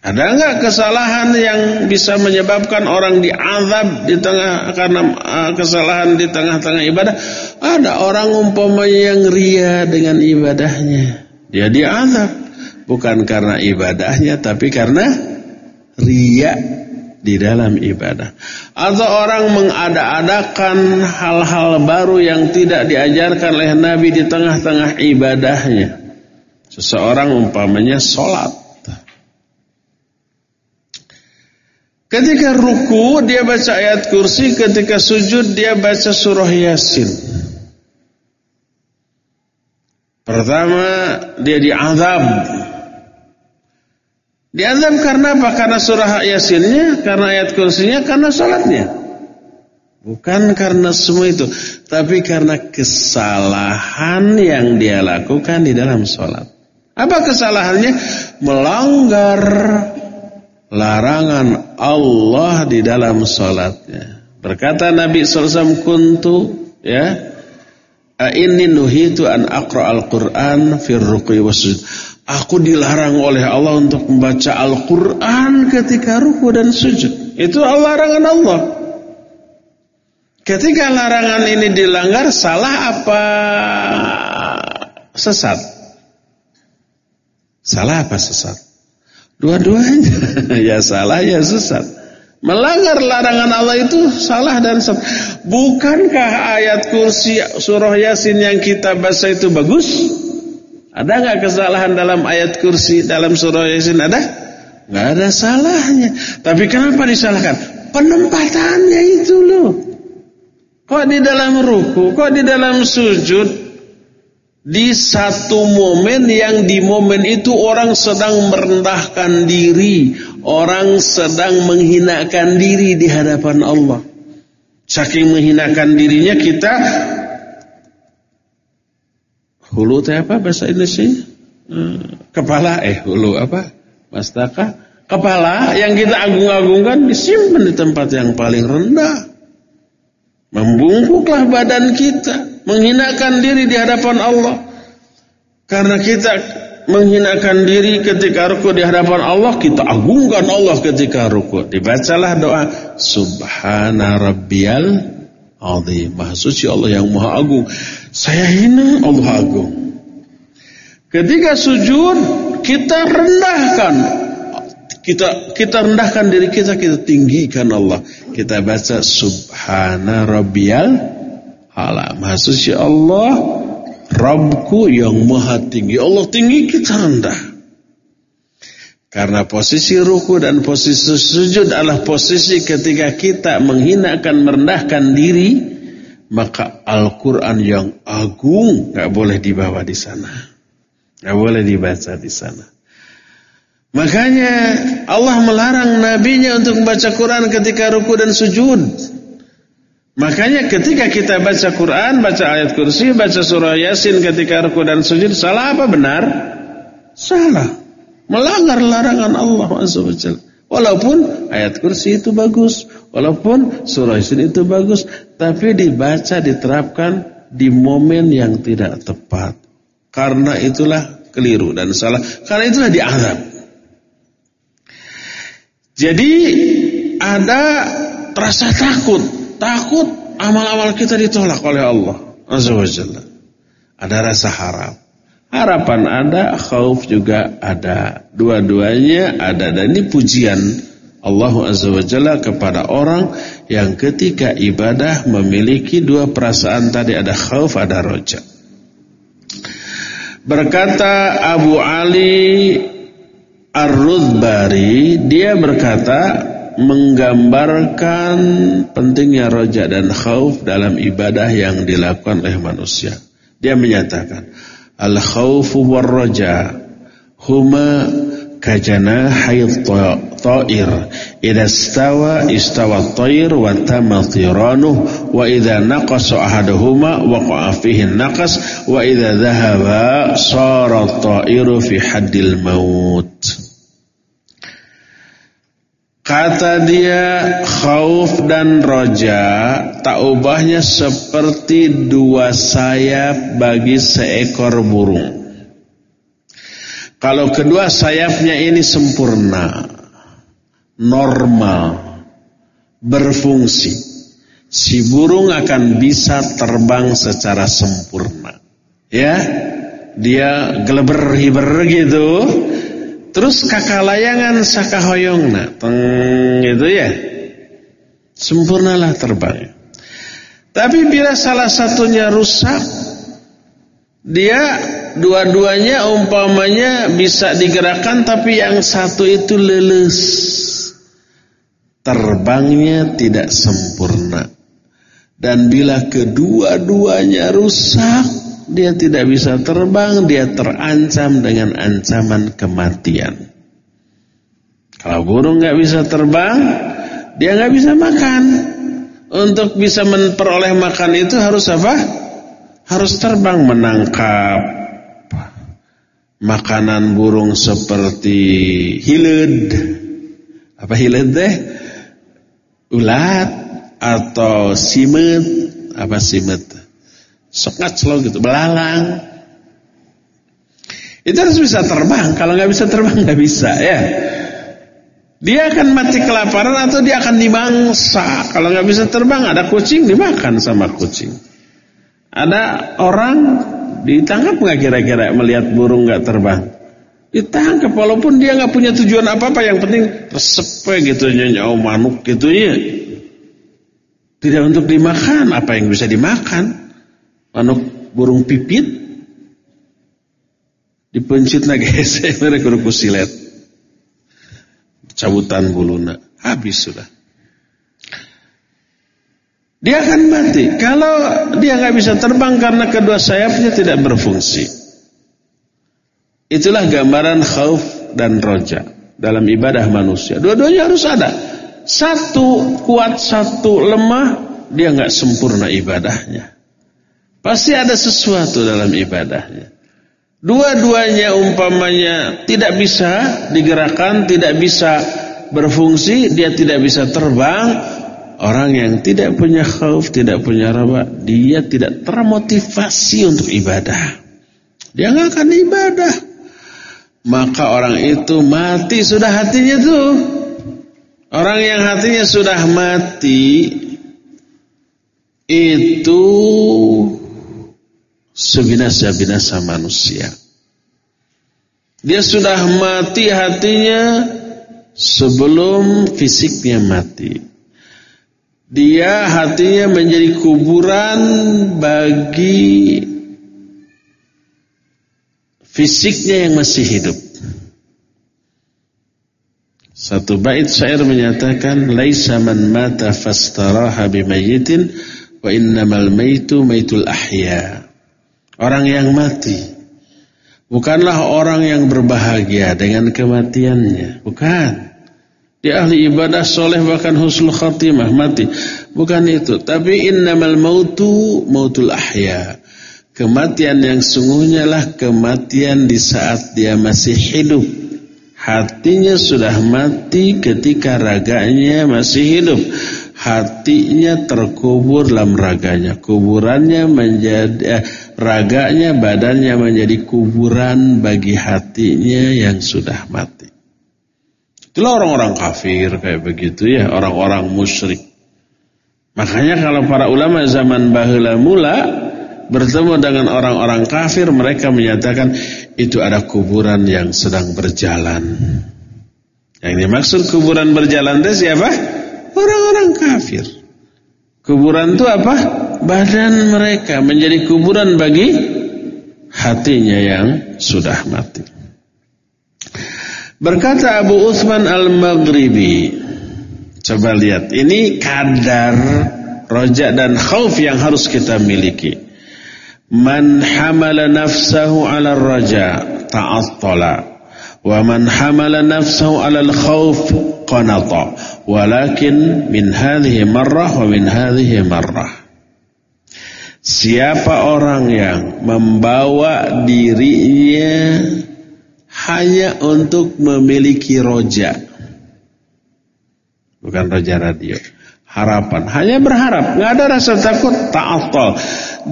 Ada enggak kesalahan yang bisa menyebabkan orang diazab di tengah karena uh, kesalahan di tengah-tengah ibadah? Ada orang umpamanya yang ria dengan ibadahnya. Dia diazab bukan karena ibadahnya tapi karena ria di dalam ibadah. Atau orang mengada-adakan hal-hal baru yang tidak diajarkan oleh Nabi di tengah-tengah ibadahnya. Seseorang umpamanya sholat. Ketika ruku dia baca ayat kursi, ketika sujud dia baca surah yasin. Pertama dia diazab Diazab karena apa? Karena surah Yasinnya, karena ayat kursinya, karena sholatnya. Bukan karena semua itu, tapi karena kesalahan yang dia lakukan di dalam sholat. Apa kesalahannya? Melanggar larangan Allah di dalam sholatnya. Berkata Nabi SAW kuntu ya, ini nuhitu an aqra al-Quran fir ruqi wasujud. Aku dilarang oleh Allah untuk membaca Al-Quran ketika ruku dan sujud. Itu larangan Allah. Ketika larangan ini dilanggar, salah apa sesat? Salah apa sesat? Dua-duanya. ya salah, ya sesat. Melanggar larangan Allah itu salah dan sesat. Bukankah ayat kursi surah Yasin yang kita baca itu bagus? Ada nggak kesalahan dalam ayat kursi dalam surah Yasin ada? Nggak ada salahnya. Tapi kenapa disalahkan? Penempatannya itu loh. Kok di dalam ruku, kok di dalam sujud di satu momen yang di momen itu orang sedang merendahkan diri, orang sedang menghinakan diri di hadapan Allah. Saking menghinakan dirinya kita hulu teh apa bahasa Indonesia? Hmm, kepala eh hulu apa? Mastaka kepala yang kita agung-agungkan disimpan di tempat yang paling rendah. Membungkuklah badan kita, menghinakan diri di hadapan Allah. Karena kita menghinakan diri ketika ruku di hadapan Allah, kita agungkan Allah ketika ruku. Dibacalah doa Subhana rabbiyal azim. Maha suci Allah yang maha agung. Saya hina Allah agung. Ketika sujud kita rendahkan kita kita rendahkan diri kita, kita tinggikan Allah. Kita baca subhana rabbiyal ala. Maha suci Allah, Rabbku yang maha tinggi. Allah tinggi, kita rendah. Karena posisi ruku dan posisi sujud adalah posisi ketika kita menghinakan, merendahkan diri, maka Al-Quran yang agung gak boleh dibawa di sana. Gak boleh dibaca di sana. Makanya Allah melarang nabinya untuk membaca Quran ketika ruku dan sujud. Makanya ketika kita baca Quran, baca ayat kursi, baca surah Yasin ketika ruku dan sujud, salah apa benar? Salah. Melanggar larangan Allah SWT. Walaupun ayat kursi itu bagus, walaupun surah Yasin itu bagus, tapi dibaca diterapkan di momen yang tidak tepat. Karena itulah keliru dan salah. Karena itulah dianggap. Jadi ada rasa takut, takut amal-amal kita ditolak oleh Allah Azza wa. Ada rasa harap. Harapan ada, khauf juga ada. Dua-duanya ada dan ini pujian Allah Azza wa Jalla kepada orang yang ketika ibadah memiliki dua perasaan tadi ada khauf, ada roja. Berkata Abu Ali Ar-Rudbari dia berkata menggambarkan pentingnya roja dan khauf dalam ibadah yang dilakukan oleh manusia. Dia menyatakan al-khaufu war-raja huma kajana hayt ta'ir idza stawa istawa at-tayr wa tamma tiranuhu wa idza naqasa ahaduhuma waqa'a fihi an-naqas wa idza dhahaba sara at-ta'iru fi haddil maut Kata dia khauf dan roja tak ubahnya seperti dua sayap bagi seekor burung. Kalau kedua sayapnya ini sempurna, normal, berfungsi, si burung akan bisa terbang secara sempurna. Ya, dia geleber hiber gitu, Terus kakak layangan sakahoyongna, teng gitu ya. Sempurnalah terbang. Tapi bila salah satunya rusak, dia dua-duanya umpamanya bisa digerakkan tapi yang satu itu leles. Terbangnya tidak sempurna. Dan bila kedua-duanya rusak, dia tidak bisa terbang, dia terancam dengan ancaman kematian. Kalau burung nggak bisa terbang, dia nggak bisa makan. Untuk bisa memperoleh makan itu harus apa? Harus terbang menangkap makanan burung seperti hiled. Apa hiled deh? Ulat atau simet. Apa simet? Sekat selalu gitu, belalang. Itu harus bisa terbang. Kalau nggak bisa terbang nggak bisa ya. Dia akan mati kelaparan atau dia akan dimangsa. Kalau nggak bisa terbang, ada kucing dimakan sama kucing. Ada orang ditangkap nggak kira-kira melihat burung nggak terbang? Ditangkap walaupun dia nggak punya tujuan apa-apa. Yang penting resep gitu nyawa manuk gitu ya. Tidak untuk dimakan. Apa yang bisa dimakan? Manuk burung pipit dipencit na gese mereka kudu silet cabutan buluna habis sudah Dia akan mati. Kalau dia nggak bisa terbang karena kedua sayapnya tidak berfungsi. Itulah gambaran khauf dan roja dalam ibadah manusia. Dua-duanya harus ada. Satu kuat, satu lemah, dia nggak sempurna ibadahnya. Pasti ada sesuatu dalam ibadahnya. Dua-duanya umpamanya tidak bisa digerakkan, tidak bisa berfungsi, dia tidak bisa terbang. Orang yang tidak punya khauf, tidak punya raba, dia tidak termotivasi untuk ibadah. Dia nggak akan ibadah. Maka orang itu mati sudah hatinya tuh. Orang yang hatinya sudah mati itu sebinasa-binasa manusia. Dia sudah mati hatinya sebelum fisiknya mati. Dia hatinya menjadi kuburan bagi fisiknya yang masih hidup. Satu bait syair menyatakan laisa man mata fastaraha bimayyitin wa innamal maitu maitul ahya. Orang yang mati bukanlah orang yang berbahagia dengan kematiannya, bukan. Dia ahli ibadah soleh bahkan husnul khatimah mati. Bukan itu, tapi innamal mautu mautul ahya. Kematian yang sungguhnya lah kematian di saat dia masih hidup. Hatinya sudah mati ketika raganya masih hidup hatinya terkubur dalam raganya. Kuburannya menjadi eh, raganya, badannya menjadi kuburan bagi hatinya yang sudah mati. Itulah orang-orang kafir kayak begitu ya, orang-orang musyrik. Makanya kalau para ulama zaman bahula mula bertemu dengan orang-orang kafir, mereka menyatakan itu ada kuburan yang sedang berjalan. Yang dimaksud kuburan berjalan itu siapa? Orang-orang kafir. Kuburan itu apa? Badan mereka menjadi kuburan bagi hatinya yang sudah mati. Berkata Abu Uthman Al-Maghribi. Coba lihat, ini kadar roja dan khauf yang harus kita miliki. Man hamala nafsahu ala raja ta'attala wa man hamala nafsahu 'ala al-khauf qanata walakin min hadhihi marrah wa min hadhihi marrah Siapa orang yang membawa dirinya hanya untuk memiliki roja bukan roja radio harapan hanya berharap nggak ada rasa takut ta'atol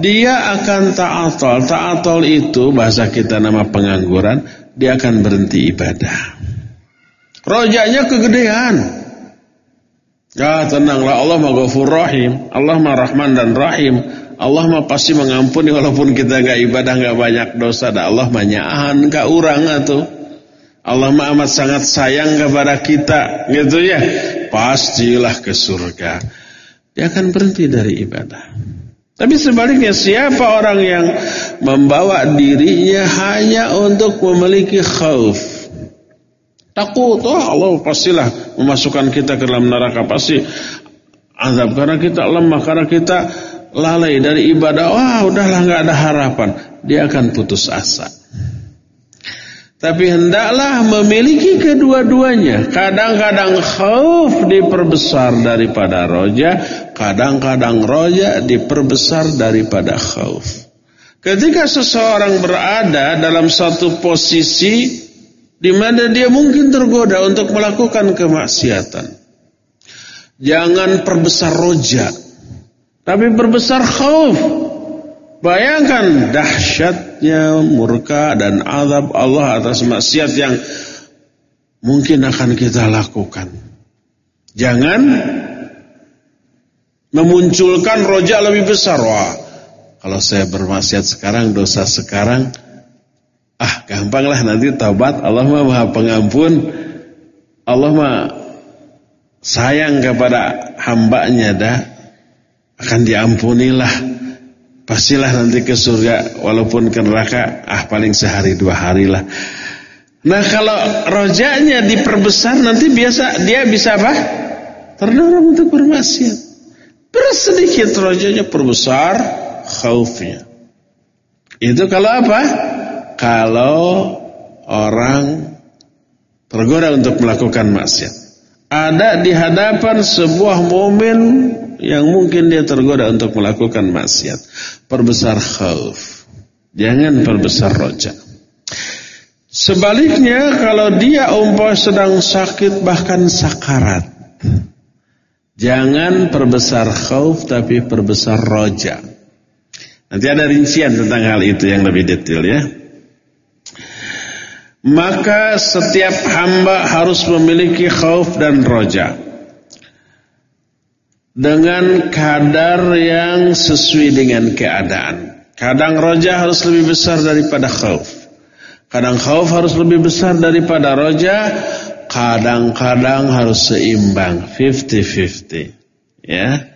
dia akan ta'atol ta'atol itu bahasa kita nama pengangguran dia akan berhenti ibadah. Rojanya kegedean. Ya tenanglah Allah mah ghafur rahim. Allah mah rahman dan rahim. Allah mah pasti mengampuni walaupun kita enggak ibadah enggak banyak dosa. Dan Allah mah nyaahan ka urang atuh. Allah mah amat sangat sayang kepada kita gitu ya. Pastilah ke surga. Dia akan berhenti dari ibadah. Tapi sebaliknya siapa orang yang membawa dirinya hanya untuk memiliki khauf. Takut, oh Allah pastilah memasukkan kita ke dalam neraka pasti azab karena kita lemah karena kita lalai dari ibadah. Wah, udahlah nggak ada harapan. Dia akan putus asa. Tapi hendaklah memiliki kedua-duanya. Kadang-kadang khauf diperbesar daripada roja, kadang-kadang roja diperbesar daripada khauf. Ketika seseorang berada dalam satu posisi di mana dia mungkin tergoda untuk melakukan kemaksiatan. Jangan perbesar roja, tapi perbesar khauf. Bayangkan dahsyatnya murka dan azab Allah atas maksiat yang mungkin akan kita lakukan. Jangan memunculkan roja lebih besar. Wah, kalau saya bermaksiat sekarang, dosa sekarang, ah gampanglah nanti taubat. Allah mah maha pengampun. Allah mah sayang kepada hambanya dah. Akan diampunilah pastilah nanti ke surga walaupun ke neraka ah paling sehari dua hari lah nah kalau rojanya diperbesar nanti biasa dia bisa apa terdorong untuk bermaksiat Persedikit rojanya perbesar khaufnya. Itu kalau apa? Kalau orang tergoda untuk melakukan maksiat. Ada di hadapan sebuah momen yang mungkin dia tergoda untuk melakukan maksiat. Perbesar khauf. Jangan perbesar roja. Sebaliknya kalau dia umpah sedang sakit bahkan sakarat. Jangan perbesar khauf tapi perbesar roja. Nanti ada rincian tentang hal itu yang lebih detail ya. Maka setiap hamba harus memiliki khauf dan roja. Dengan kadar yang sesuai dengan keadaan. Kadang roja harus lebih besar daripada khauf. Kadang khauf harus lebih besar daripada roja, kadang-kadang harus seimbang, 50-50. Ya.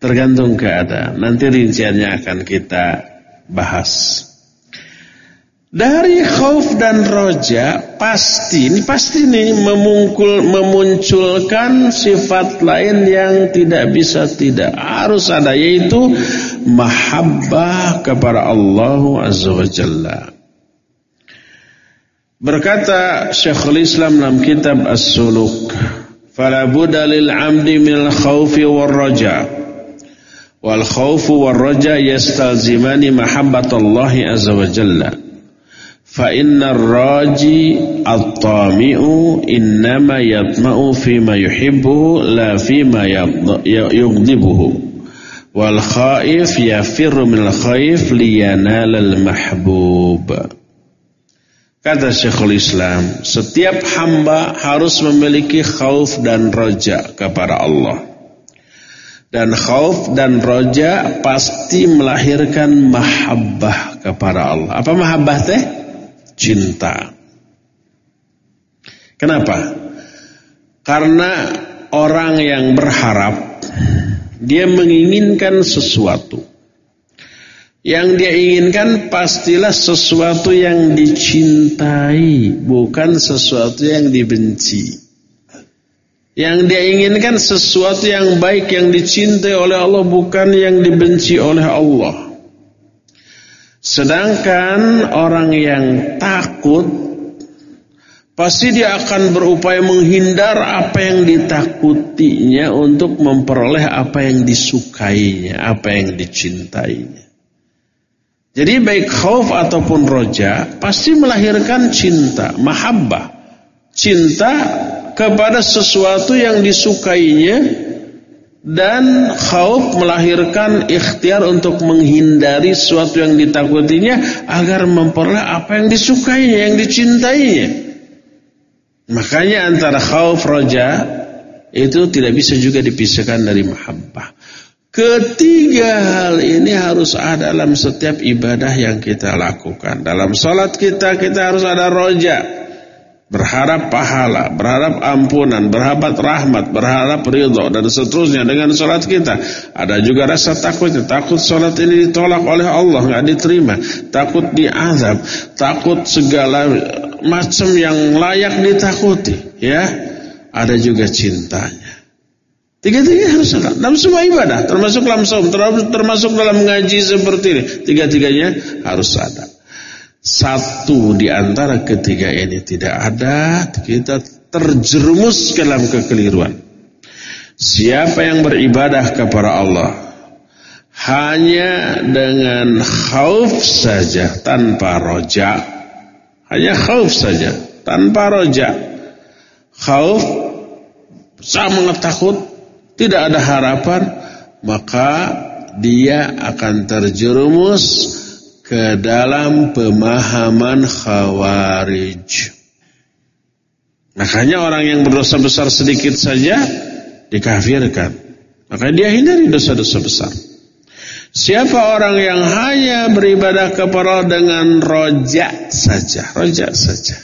Tergantung keadaan. Nanti rinciannya akan kita bahas. Dari khauf dan roja pasti, ini pasti nih memungkul, memunculkan sifat lain yang tidak bisa tidak harus ada yaitu mahabbah kepada Allah Azza wa Jalla. Berkata Syekhul Islam dalam kitab As-Suluk, "Fala budda lil 'amdi min al-khaufi war raja." Wal khaufu war raja yastalzimani mahabbatallahi azza wa jalla. Fa inna ar-raji at-tami'u innama yatma'u fima yuhibbu la fima yughdibuhu. Wal khaif yafirru min al-khaif liyanala al-mahbub. Kata Syekhul Islam, setiap hamba harus memiliki khauf dan roja kepada Allah. Dan khauf dan roja pasti melahirkan mahabbah kepada Allah. Apa mahabbah teh? Cinta. Kenapa? Karena orang yang berharap dia menginginkan sesuatu yang dia inginkan pastilah sesuatu yang dicintai, bukan sesuatu yang dibenci. Yang dia inginkan sesuatu yang baik yang dicintai oleh Allah bukan yang dibenci oleh Allah. Sedangkan orang yang takut pasti dia akan berupaya menghindar apa yang ditakutinya untuk memperoleh apa yang disukainya, apa yang dicintainya. Jadi baik khauf ataupun roja pasti melahirkan cinta, mahabbah. Cinta kepada sesuatu yang disukainya dan khauf melahirkan ikhtiar untuk menghindari sesuatu yang ditakutinya agar memperoleh apa yang disukainya, yang dicintainya. Makanya antara khauf roja itu tidak bisa juga dipisahkan dari mahabbah. Ketiga hal ini harus ada dalam setiap ibadah yang kita lakukan. Dalam sholat kita, kita harus ada roja. Berharap pahala, berharap ampunan, berharap rahmat, berharap ridho, dan seterusnya dengan sholat kita. Ada juga rasa takutnya. Takut sholat ini ditolak oleh Allah, nggak diterima. Takut diazab, takut segala macam yang layak ditakuti. Ya, ada juga cintanya. Tiga-tiganya harus ada dalam semua ibadah, termasuk dalam termasuk dalam ngaji seperti ini. Tiga-tiganya harus ada. Satu di antara ketiga ini tidak ada, kita terjerumus ke dalam kekeliruan. Siapa yang beribadah kepada Allah? Hanya dengan khauf saja tanpa roja, hanya khauf saja tanpa roja, khauf sangat takut tidak ada harapan, maka dia akan terjerumus ke dalam pemahaman khawarij. Makanya orang yang berdosa besar sedikit saja dikafirkan. Maka dia hindari dosa-dosa besar. Siapa orang yang hanya beribadah kepada dengan rojak saja, rojak saja.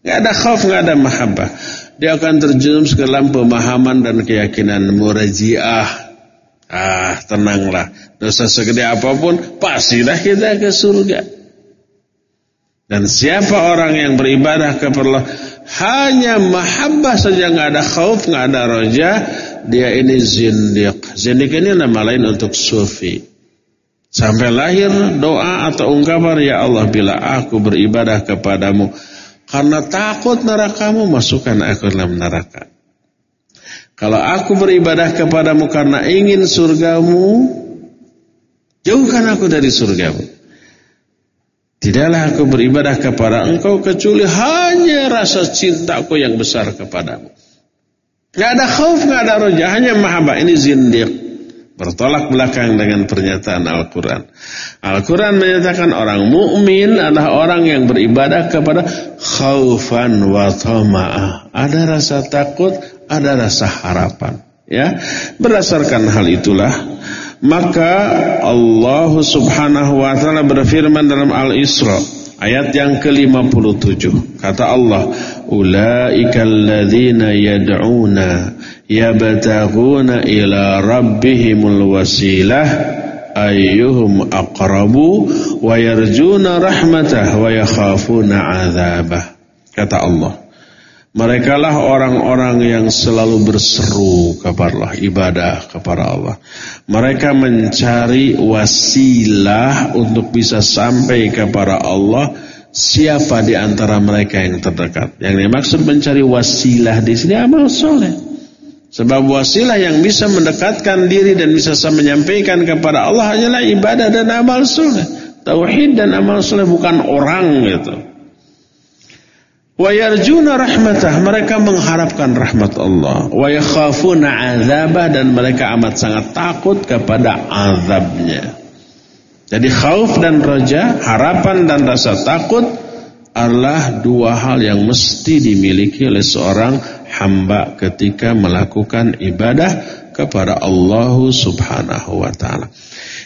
Gak ada khauf, gak ada mahabbah dia akan terjerumus ke dalam pemahaman dan keyakinan murajiah. Ah, tenanglah. Dosa segede apa pun, pastilah kita ke surga. Dan siapa orang yang beribadah kepada Allah hanya mahabbah saja nggak ada khauf, nggak ada roja, dia ini zindiq. Zindiq ini nama lain untuk sufi. Sampai lahir doa atau ungkapan ya Allah bila aku beribadah kepadamu karena takut nerakamu masukkan aku dalam neraka. Kalau aku beribadah kepadamu karena ingin surgamu jauhkan aku dari surgamu. Tidaklah aku beribadah kepada engkau kecuali hanya rasa cintaku yang besar kepadamu. Gak ada khauf, gak ada roja, hanya mahabbah. Ini zindiq. Bertolak belakang dengan pernyataan Al-Quran. Al-Quran menyatakan orang mukmin adalah orang yang beribadah kepada khaufan wa tama'ah. Ada rasa takut, ada rasa harapan. Ya, berdasarkan hal itulah maka Allah Subhanahu wa taala berfirman dalam Al-Isra ayat yang ke-57. Kata Allah ulaikal ladzina yad'una yabtaghuna ila rabbihimul wasilah ayyuhum aqrabu wa yarjuna rahmatah wa yakhafuna adzabah kata Allah mereka lah orang-orang yang selalu berseru kepada Allah, ibadah kepada Allah. Mereka mencari wasilah untuk bisa sampai kepada Allah siapa di antara mereka yang terdekat. Yang dimaksud mencari wasilah di sini amal soleh. Sebab wasilah yang bisa mendekatkan diri dan bisa menyampaikan kepada Allah hanyalah ibadah dan amal soleh. Tauhid dan amal soleh bukan orang gitu. Wa yarjuna rahmatah mereka mengharapkan rahmat Allah. Wa yakhafuna azabah dan mereka amat sangat takut kepada azabnya. Jadi khauf dan roja, harapan dan rasa takut adalah dua hal yang mesti dimiliki oleh seorang hamba ketika melakukan ibadah kepada Allah Subhanahu wa taala.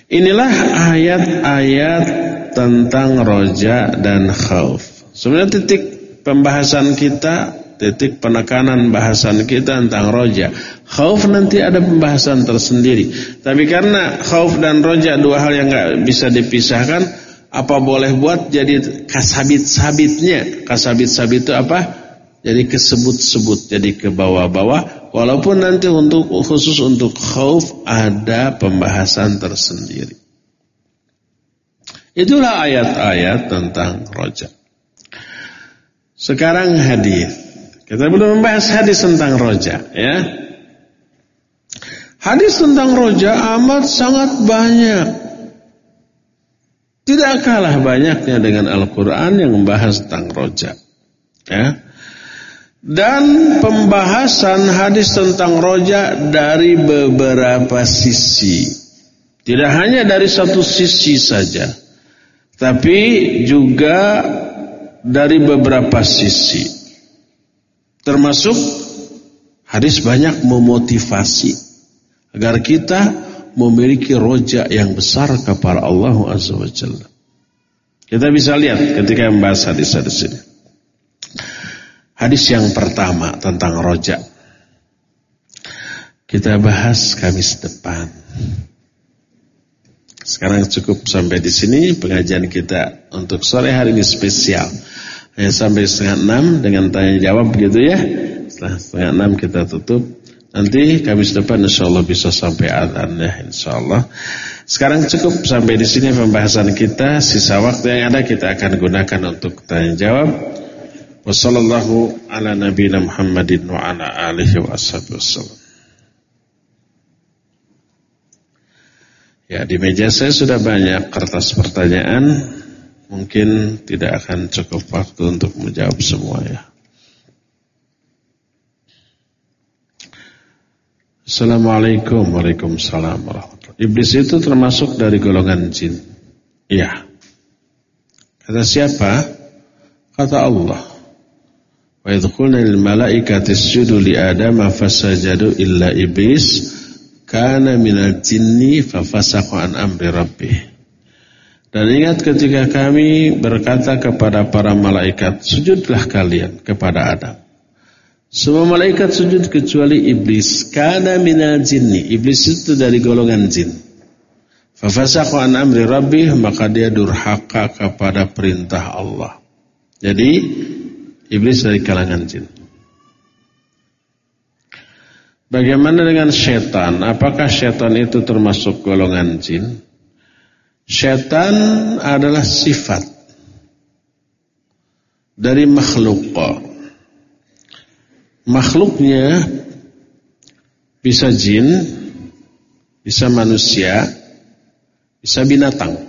Inilah ayat-ayat tentang roja dan khauf. Sebenarnya titik pembahasan kita, titik penekanan bahasan kita tentang roja. Khauf nanti ada pembahasan tersendiri. Tapi karena khauf dan roja dua hal yang nggak bisa dipisahkan, apa boleh buat jadi kasabit-sabitnya. Kasabit-sabit itu apa? Jadi kesebut-sebut, jadi ke bawah-bawah. Walaupun nanti untuk khusus untuk khauf ada pembahasan tersendiri. Itulah ayat-ayat tentang roja. Sekarang hadis. Kita belum membahas hadis tentang roja, ya. Hadis tentang roja amat sangat banyak. Tidak kalah banyaknya dengan Al-Quran yang membahas tentang roja. Ya. Dan pembahasan hadis tentang roja dari beberapa sisi. Tidak hanya dari satu sisi saja. Tapi juga dari beberapa sisi. Termasuk hadis banyak memotivasi. Agar kita memiliki roja yang besar kepada Allah Azza wa Jalla. Kita bisa lihat ketika membahas hadis-hadis ini. Hadis yang pertama tentang roja. Kita bahas Kamis depan. Sekarang cukup sampai di sini pengajian kita untuk sore hari ini spesial. Hanya sampai setengah enam dengan tanya jawab begitu ya. Setelah setengah enam kita tutup. Nanti Kamis depan insya Allah bisa sampai adhan ya insya Allah. Sekarang cukup sampai di sini pembahasan kita. Sisa waktu yang ada kita akan gunakan untuk tanya jawab. Wassallallahu ala nabiyina Muhammadin wa ala alihi wa Ya di meja saya sudah banyak kertas pertanyaan. Mungkin tidak akan cukup waktu untuk menjawab semua ya. Assalamualaikum Waalaikumsalam Iblis itu termasuk dari golongan jin Iya Kata siapa? Kata Allah Wa idhkulna lil malaikati isjudu li adama fasajadu illa iblis kana minal jinni fafasaqa an amri rabbih Dan ingat ketika kami berkata kepada para malaikat sujudlah kalian kepada Adam semua malaikat sujud kecuali iblis. Karena minal jinni. Iblis itu dari golongan jin. Fafasaqa an amri rabbih maka dia durhaka kepada perintah Allah. Jadi iblis dari kalangan jin. Bagaimana dengan setan? Apakah setan itu termasuk golongan jin? Setan adalah sifat dari makhluk. Makhluknya bisa jin, bisa manusia, bisa binatang.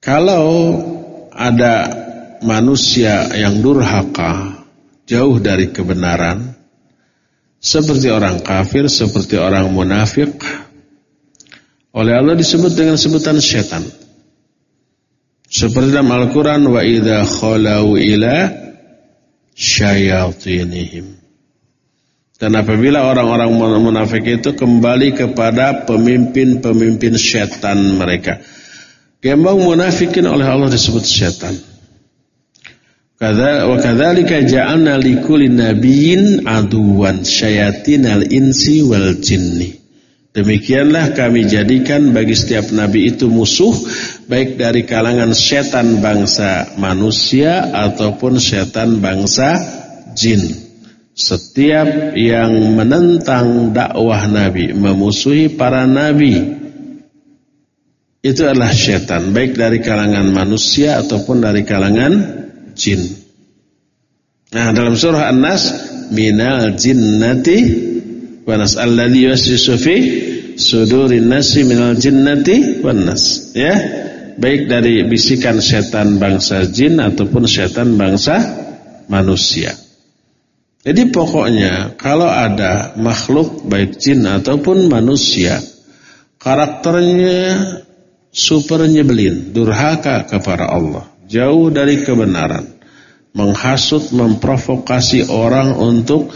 Kalau ada manusia yang durhaka, jauh dari kebenaran, seperti orang kafir, seperti orang munafik, oleh Allah disebut dengan sebutan setan. Seperti dalam Al-Quran, wa idha khalau ila syayatinihim. Dan apabila orang-orang munafik itu kembali kepada pemimpin-pemimpin setan mereka. Gembong munafikin oleh Allah disebut setan. Wa ja'alna likulli nabiyyin aduwan syayatinal insi wal jinni. Demikianlah kami jadikan bagi setiap nabi itu musuh baik dari kalangan setan bangsa manusia ataupun setan bangsa jin. Setiap yang menentang dakwah nabi, memusuhi para nabi, itu adalah setan baik dari kalangan manusia ataupun dari kalangan jin. Nah, dalam surah An-Nas, minal jinnati wa nas alladhi fi sudurin nasi minal jinnati wan nas. Ya. Baik dari bisikan setan bangsa jin ataupun setan bangsa manusia. Jadi pokoknya kalau ada makhluk baik jin ataupun manusia karakternya super nyebelin, durhaka kepada Allah jauh dari kebenaran, menghasut, memprovokasi orang untuk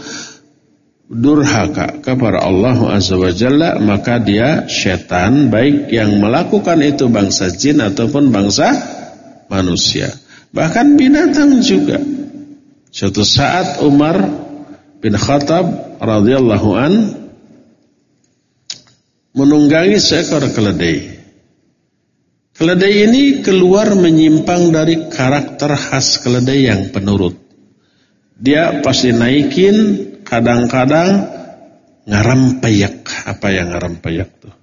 durhaka kepada Allah Azza wa Jalla, maka dia setan baik yang melakukan itu bangsa jin ataupun bangsa manusia. Bahkan binatang juga. Suatu saat Umar bin Khattab radhiyallahu an menunggangi seekor keledai. Keledai ini keluar menyimpang dari karakter khas keledai yang penurut. Dia pasti naikin, kadang-kadang ngarampeyak. Apa yang ngarampeyak tuh?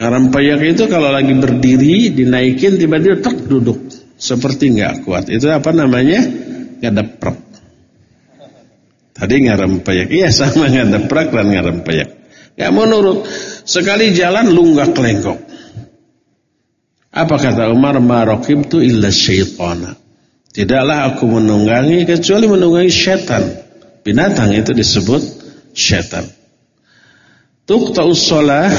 Ngarampeyak itu kalau lagi berdiri, dinaikin, tiba-tiba tek duduk. Seperti nggak kuat. Itu apa namanya? Ngedeprek. Tadi ngarampeyak. Iya sama ngedeprek dan ngarampeyak. Gak mau nurut. Sekali jalan lunggak lenggok. Apa kata Umar? tu illa syaitana. Tidaklah aku menunggangi kecuali menunggangi syaitan. Binatang itu disebut syaitan. Tuqta'us sholah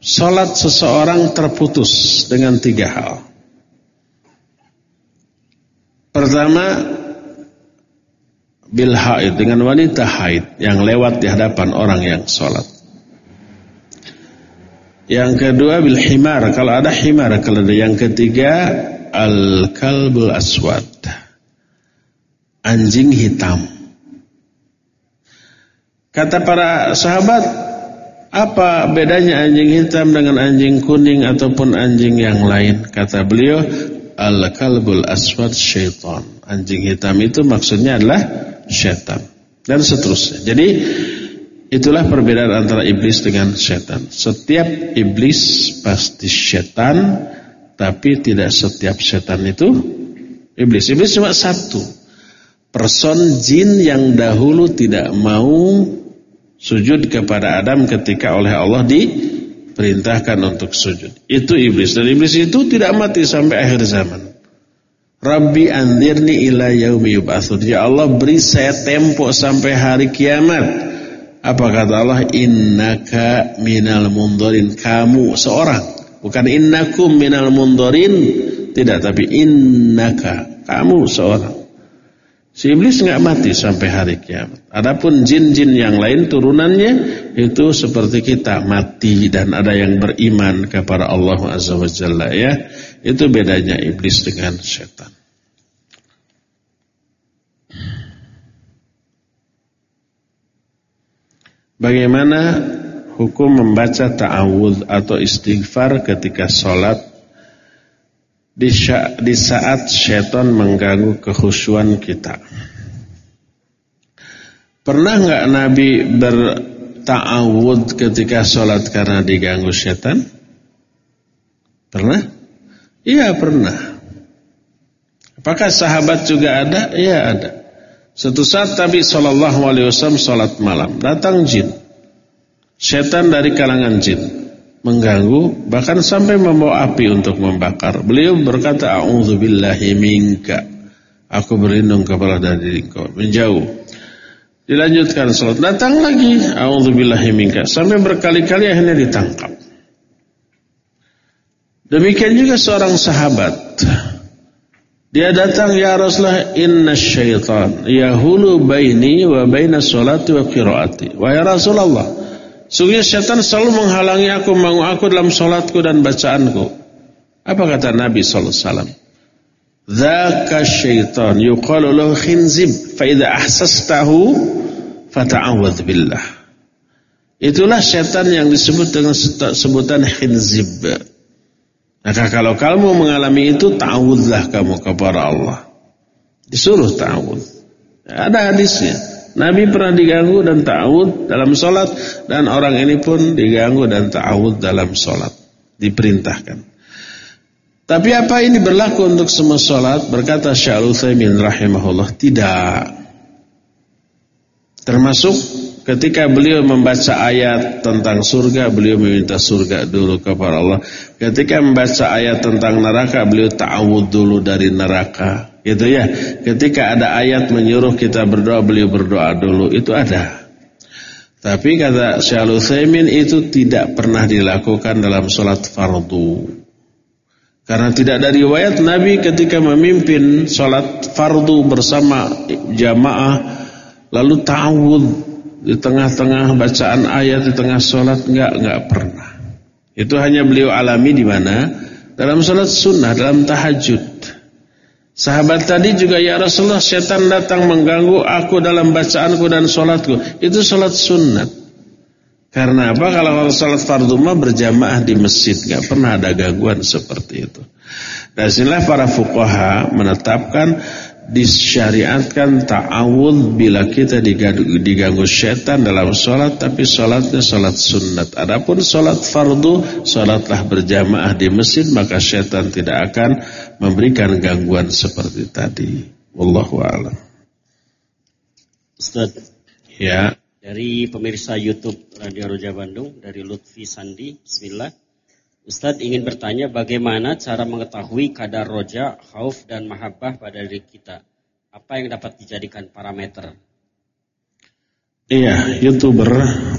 Salat seseorang terputus dengan tiga hal. Pertama, bil haid dengan wanita haid yang lewat di hadapan orang yang sholat. Yang kedua bil himar, kalau ada himar keledai. Yang ketiga al kalbul aswad. Anjing hitam. Kata para sahabat, apa bedanya anjing hitam dengan anjing kuning ataupun anjing yang lain? Kata beliau, al kalbul aswad syaitan. Anjing hitam itu maksudnya adalah syaitan. Dan seterusnya. Jadi Itulah perbedaan antara iblis dengan setan. Setiap iblis pasti setan, tapi tidak setiap setan itu iblis. Iblis cuma satu. Person jin yang dahulu tidak mau sujud kepada Adam ketika oleh Allah diperintahkan untuk sujud. Itu iblis. Dan iblis itu tidak mati sampai akhir zaman. Rabbi andirni ila yaumi yub'atsun. Ya Allah beri saya tempo sampai hari kiamat apa kata Allah? Innaka minal mundorin. Kamu seorang. Bukan innakum minal mundorin. Tidak, tapi innaka. Kamu seorang. Si iblis nggak mati sampai hari kiamat. Adapun jin-jin yang lain turunannya itu seperti kita mati dan ada yang beriman kepada Allah Azza wa Jalla ya. Itu bedanya iblis dengan setan. Bagaimana hukum membaca ta'awud atau istighfar ketika sholat di, saat syaitan mengganggu kehusuan kita? Pernah nggak Nabi berta'awud ketika sholat karena diganggu setan? Pernah? Iya pernah. Apakah sahabat juga ada? Iya ada. Suatu saat Nabi Alaihi Wasallam sholat malam, datang jin, setan dari kalangan jin, mengganggu, bahkan sampai membawa api untuk membakar. Beliau berkata, A'udzubillahi minka. Aku berlindung kepada dari engkau. Menjauh. Dilanjutkan sholat. Datang lagi. A'udzubillahi minka. Sampai berkali-kali akhirnya ditangkap. Demikian juga seorang sahabat. Dia datang ya Rasulullah inna syaitan yahulu baini wa baina salati wa qiraati. Wahai Rasulullah, sungguh syaitan selalu menghalangi aku mengu aku dalam salatku dan bacaanku. Apa kata Nabi sallallahu alaihi wasallam? Dzaka syaitan yuqalu lahu khinzib fa idza ahsastahu fata'awwadz billah. Itulah syaitan yang disebut dengan sebutan khinzib. Maka kalau kamu mengalami itu ta'awudlah kamu kepada Allah. Disuruh ta'awud. Ada hadisnya. Nabi pernah diganggu dan ta'awud dalam sholat dan orang ini pun diganggu dan ta'awud dalam sholat. Diperintahkan. Tapi apa ini berlaku untuk semua sholat? Berkata Syaikhul Utsaimin rahimahullah, tidak. Termasuk Ketika beliau membaca ayat tentang surga, beliau meminta surga dulu kepada Allah. Ketika membaca ayat tentang neraka, beliau ta'awud dulu dari neraka. Gitu ya. Ketika ada ayat menyuruh kita berdoa, beliau berdoa dulu. Itu ada. Tapi kata Syaikhul Utsaimin itu tidak pernah dilakukan dalam sholat fardu. Karena tidak ada riwayat Nabi ketika memimpin sholat fardu bersama jamaah lalu ta'awud di tengah-tengah bacaan ayat di tengah sholat enggak enggak pernah. Itu hanya beliau alami di mana dalam sholat sunnah dalam tahajud. Sahabat tadi juga ya Rasulullah setan datang mengganggu aku dalam bacaanku dan sholatku. Itu sholat sunnah. Karena apa? Kalau sholat fardu mah berjamaah di masjid, nggak pernah ada gangguan seperti itu. Dan sinilah para fuqaha menetapkan disyariatkan ta'awud bila kita diganggu syaitan dalam sholat tapi sholatnya sholat sunnat. Adapun sholat fardu sholatlah berjamaah di masjid maka syaitan tidak akan memberikan gangguan seperti tadi. Wallahu a'lam. Ustaz ya. dari pemirsa YouTube Radio Roja Bandung dari Lutfi Sandi Bismillah Ustadz ingin bertanya bagaimana cara mengetahui kadar roja, khauf, dan mahabbah pada diri kita. Apa yang dapat dijadikan parameter? Iya, youtuber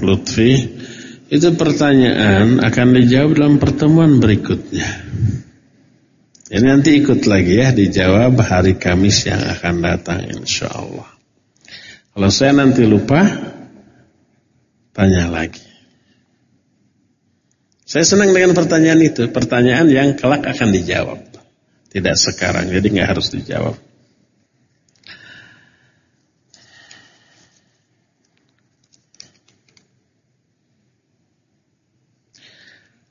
Lutfi itu pertanyaan akan dijawab dalam pertemuan berikutnya. Ini nanti ikut lagi ya dijawab hari Kamis yang akan datang insya Allah. Kalau saya nanti lupa, tanya lagi. Saya senang dengan pertanyaan itu, pertanyaan yang kelak akan dijawab. Tidak sekarang, jadi nggak harus dijawab.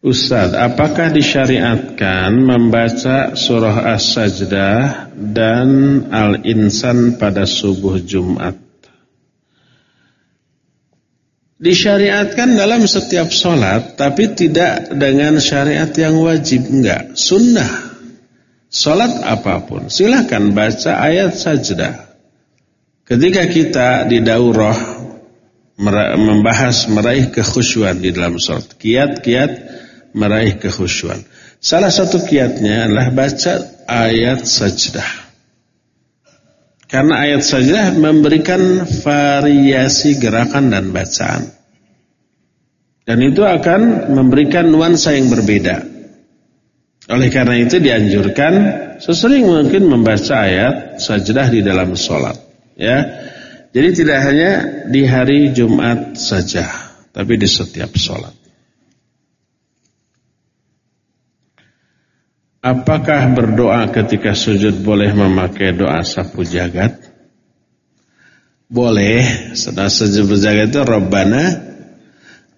Ustaz, apakah disyariatkan membaca surah As-Sajdah dan Al-Insan pada subuh Jumat? Disyariatkan dalam setiap sholat, tapi tidak dengan syariat yang wajib, enggak. Sunnah. Sholat apa pun, silahkan baca ayat sajdah. Ketika kita di daurah membahas meraih kekhusyuan di dalam sholat, kiat-kiat meraih kekhusyuan. Salah satu kiatnya adalah baca ayat sajdah. Karena ayat saja memberikan variasi gerakan dan bacaan. Dan itu akan memberikan nuansa yang berbeda. Oleh karena itu dianjurkan sesering mungkin membaca ayat sajdah di dalam sholat. Ya, Jadi tidak hanya di hari Jumat saja, tapi di setiap sholat. Apakah berdoa ketika sujud boleh memakai doa sapu jagat? Boleh. Sedang sujud berjagat itu Rabbana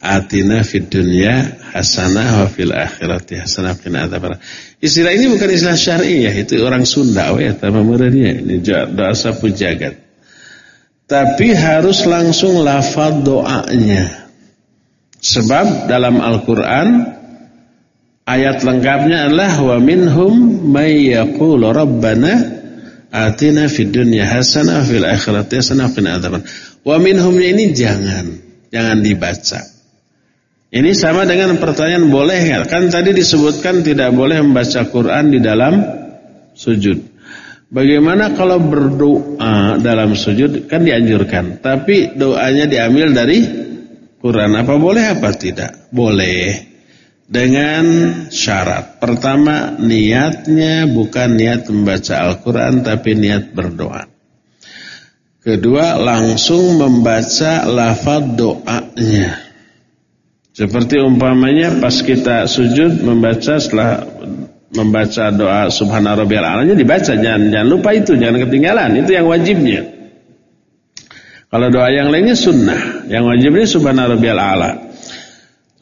atina fid dunya hasanah wa fil akhirati hasanah qina adzabannar. Istilah ini bukan istilah syar'i ya, itu orang Sunda we eta mameureunnya. Ini doa sapu jagat. Tapi harus langsung lafaz doanya. Sebab dalam Al-Quran ayat lengkapnya adalah wa minhum may yaqulu rabbana atina fid dunya hasanah fil akhirati hasanah qina adzaban. Wa minhumnya ini jangan jangan dibaca. Ini sama dengan pertanyaan boleh nggak? Kan tadi disebutkan tidak boleh membaca Quran di dalam sujud. Bagaimana kalau berdoa dalam sujud kan dianjurkan, tapi doanya diambil dari Quran apa boleh apa tidak? Boleh. Dengan syarat. Pertama, niatnya bukan niat membaca Al-Quran tapi niat berdoa. Kedua, langsung membaca lafaz doanya. Seperti umpamanya pas kita sujud membaca setelah membaca doa subhana rabbiyal a'la dibaca jangan jangan lupa itu jangan ketinggalan itu yang wajibnya kalau doa yang lainnya sunnah, yang wajibnya subhana rabbiyal a'la.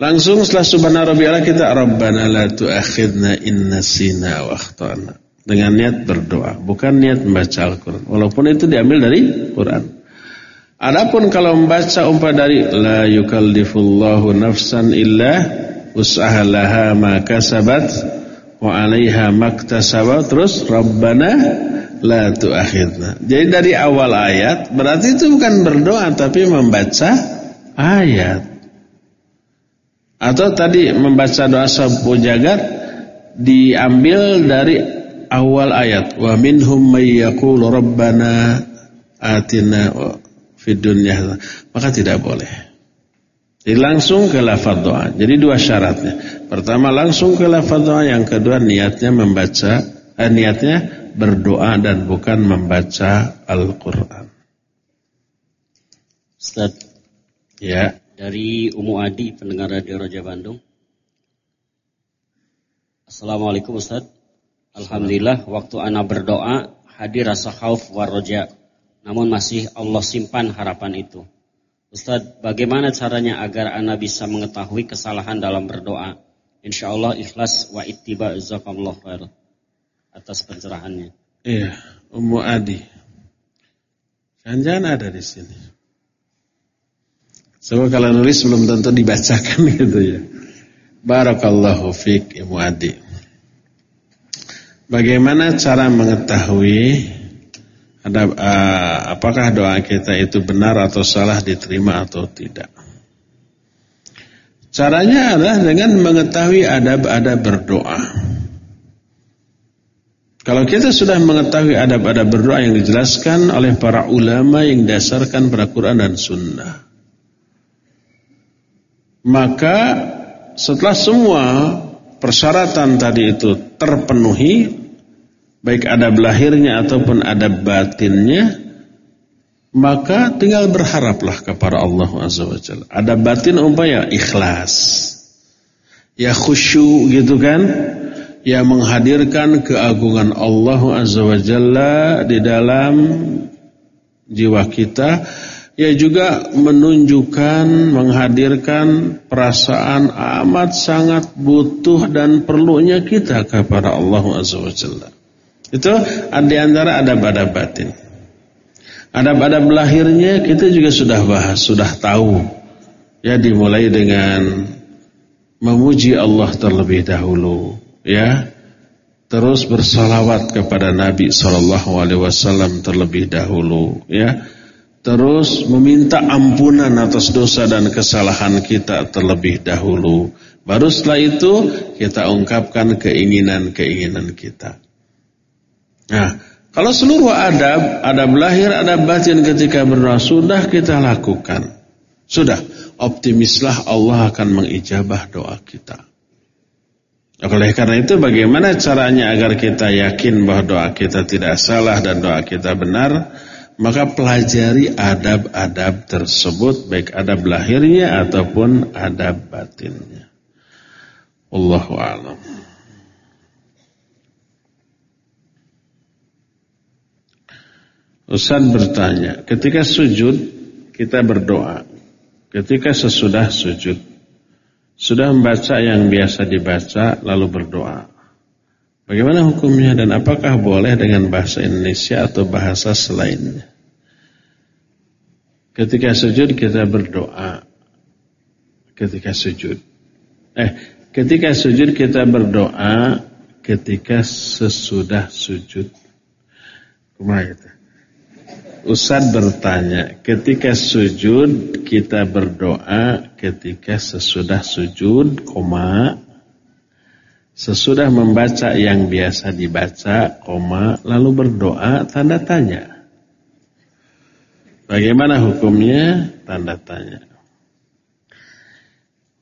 Langsung setelah subhana rabbiyal a'la kita rabbana la tu'akhidna in nasina wa akhtana. Dengan niat berdoa, bukan niat membaca Al-Qur'an. Walaupun itu diambil dari Quran. Adapun kalau membaca umpah dari la yukallifullahu nafsan illa usaha laha ma kasabat wa 'alaiha maktasabat terus rabbana la tu'akhidna. Jadi dari awal ayat berarti itu bukan berdoa tapi membaca ayat. Atau tadi membaca doa sabu jagat diambil dari awal ayat. Wa minhum may rabbana atina fid dunya. Maka tidak boleh. Jadi langsung ke lafaz doa. Jadi dua syaratnya. Pertama langsung ke lafaz doa, yang kedua niatnya membaca eh, niatnya berdoa dan bukan membaca Al-Quran. Ustaz. Ya. Dari Umu Adi, pendengar Radio Roja Bandung. Assalamualaikum Ustaz. Alhamdulillah waktu anak berdoa hadir rasa khauf warroja. Namun masih Allah simpan harapan itu. Ustaz, bagaimana caranya agar anak bisa mengetahui kesalahan dalam berdoa? Insya Allah ikhlas wa ittiba jazakallah khair atas pencerahannya. Iya, Ummu Adi. Jangan-jangan ada di sini. Sebab kalau nulis belum tentu dibacakan gitu ya. Barakallahu fiq Ummu Adi. Bagaimana cara mengetahui ada uh, apakah doa kita itu benar atau salah diterima atau tidak? Caranya adalah dengan mengetahui adab-adab berdoa. Kalau kita sudah mengetahui adab-adab berdoa yang dijelaskan oleh para ulama yang dasarkan pada Quran dan Sunnah, maka setelah semua persyaratan tadi itu terpenuhi, baik adab lahirnya ataupun adab batinnya, maka tinggal berharaplah kepada Allah Azza wa Jalla. Adab batin umpaya ikhlas, ya khusyuk gitu kan, yang menghadirkan keagungan Allah Azza wa di dalam jiwa kita ya juga menunjukkan menghadirkan perasaan amat sangat butuh dan perlunya kita kepada Allah Azza wa itu di antara adab-adab batin. Adab-adab lahirnya kita juga sudah bahas sudah tahu. Ya dimulai dengan memuji Allah terlebih dahulu ya. Terus bersalawat kepada Nabi Shallallahu Alaihi Wasallam terlebih dahulu ya terus meminta ampunan atas dosa dan kesalahan kita terlebih dahulu. Baru setelah itu kita ungkapkan keinginan-keinginan kita. Nah kalau seluruh adab adab lahir adab batin ketika berdoa sudah kita lakukan. Sudah. Optimislah Allah akan mengijabah doa kita. Oleh karena itu bagaimana caranya agar kita yakin bahwa doa kita tidak salah dan doa kita benar Maka pelajari adab-adab tersebut baik adab lahirnya ataupun adab batinnya Allahu a'lam. Ustaz bertanya, ketika sujud kita berdoa. Ketika sesudah sujud sudah membaca yang biasa dibaca lalu berdoa. Bagaimana hukumnya dan apakah boleh dengan bahasa Indonesia atau bahasa selainnya? Ketika sujud kita berdoa. Ketika sujud. Eh, ketika sujud kita berdoa ketika sesudah sujud. Kumaha itu? Ustaz bertanya, ketika sujud kita berdoa ketika sesudah sujud, koma, sesudah membaca yang biasa dibaca, koma, lalu berdoa, tanda tanya. Bagaimana hukumnya? Tanda tanya.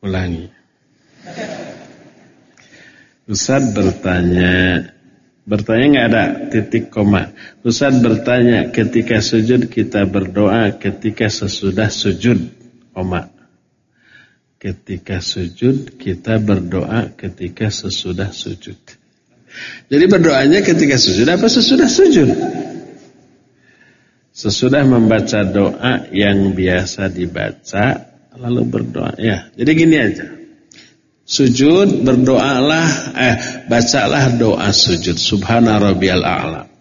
Ulangi. Ustaz bertanya, Bertanya nggak ada titik koma. Ustaz bertanya ketika sujud kita berdoa ketika sesudah sujud koma. Ketika sujud kita berdoa ketika sesudah sujud. Jadi berdoanya ketika sujud apa sesudah sujud? Sesudah membaca doa yang biasa dibaca lalu berdoa ya. Jadi gini aja. Sujud berdoalah eh bacalah doa sujud subhana rabbiyal a'la.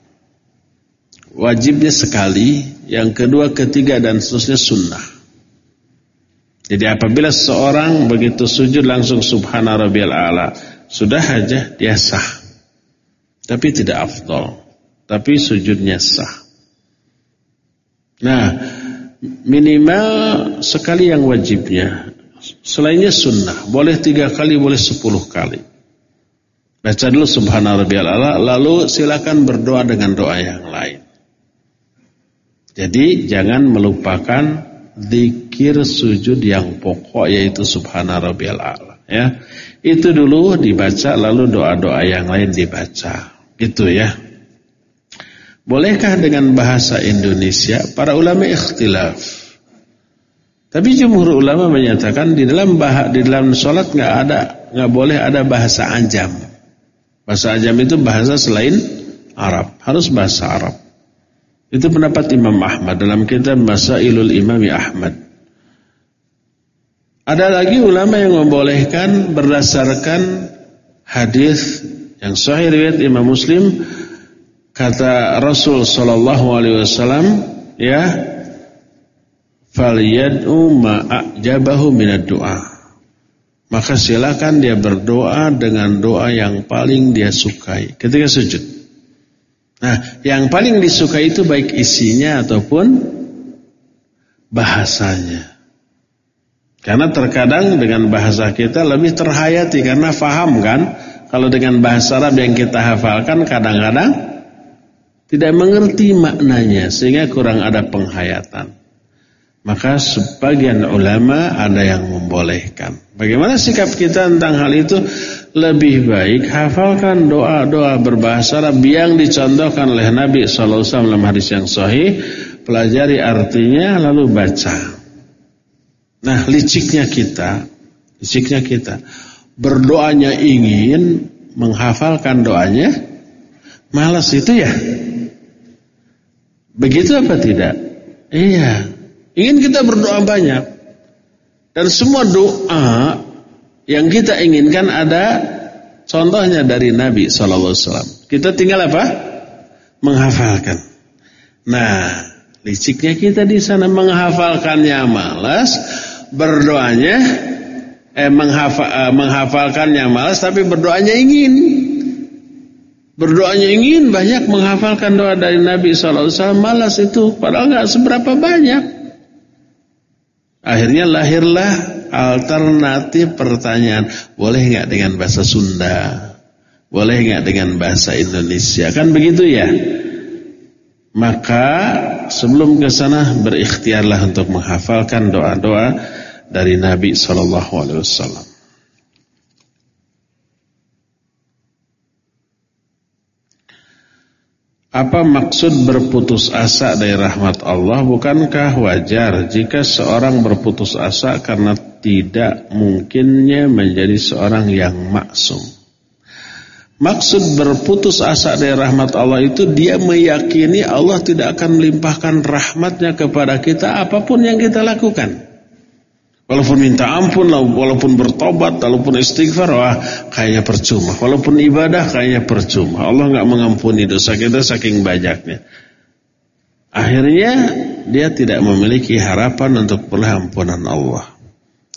Wajibnya sekali, yang kedua, ketiga dan seterusnya sunnah. Jadi apabila seorang begitu sujud langsung subhana a'la, sudah aja dia sah. Tapi tidak afdol. Tapi sujudnya sah. Nah, minimal sekali yang wajibnya Selainnya sunnah. Boleh tiga kali, boleh sepuluh kali. Baca dulu subhana rabbiyal ala, lalu silakan berdoa dengan doa yang lain. Jadi jangan melupakan zikir sujud yang pokok yaitu subhana rabbiyal ala. Ya. Itu dulu dibaca lalu doa-doa yang lain dibaca. Gitu ya. Bolehkah dengan bahasa Indonesia? Para ulama ikhtilaf. Tapi jumhur ulama menyatakan di dalam bah di dalam sholat nggak ada nggak boleh ada bahasa anjam. Bahasa anjam itu bahasa selain Arab, harus bahasa Arab. Itu pendapat Imam Ahmad dalam kitab Masailul Imami Ahmad. Ada lagi ulama yang membolehkan berdasarkan hadis yang sahih riwayat Imam Muslim kata Rasul sallallahu alaihi wasallam ya falyad'u ma'ajabahu minad doa. Maka silakan dia berdoa dengan doa yang paling dia sukai ketika sujud. Nah, yang paling disukai itu baik isinya ataupun bahasanya. Karena terkadang dengan bahasa kita lebih terhayati karena faham kan. Kalau dengan bahasa Arab yang kita hafalkan kadang-kadang tidak mengerti maknanya sehingga kurang ada penghayatan. Maka sebagian ulama ada yang membolehkan. Bagaimana sikap kita tentang hal itu? Lebih baik hafalkan doa-doa berbahasa Arab yang dicontohkan oleh Nabi SAW dalam hadis yang sahih. Pelajari artinya lalu baca. Nah liciknya kita, liciknya kita. Berdoanya ingin menghafalkan doanya. Malas itu ya. Begitu apa tidak? Iya. Ingin kita berdoa banyak. Dan semua doa yang kita inginkan ada contohnya dari Nabi SAW. Kita tinggal apa? Menghafalkan. Nah, liciknya kita di sana menghafalkannya malas, berdoanya eh, menghafal, eh, menghafalkannya malas, tapi berdoanya ingin. Berdoanya ingin banyak menghafalkan doa dari Nabi SAW malas itu, padahal nggak seberapa banyak. Akhirnya lahirlah alternatif pertanyaan, boleh nggak dengan bahasa Sunda? Boleh nggak dengan bahasa Indonesia? Kan begitu ya? Maka sebelum ke sana berikhtiarlah untuk menghafalkan doa-doa dari Nabi Shallallahu alaihi wasallam. Apa maksud berputus asa dari rahmat Allah? Bukankah wajar jika seorang berputus asa karena tidak mungkinnya menjadi seorang yang maksum? Maksud berputus asa dari rahmat Allah itu dia meyakini Allah tidak akan melimpahkan rahmatnya kepada kita apa pun yang kita lakukan. Walaupun minta ampun, walaupun bertobat, walaupun istighfar, wah kayaknya percuma. Walaupun ibadah kayaknya percuma. Allah nggak mengampuni dosa kita saking banyaknya. Akhirnya dia tidak memiliki harapan untuk ampunan Allah.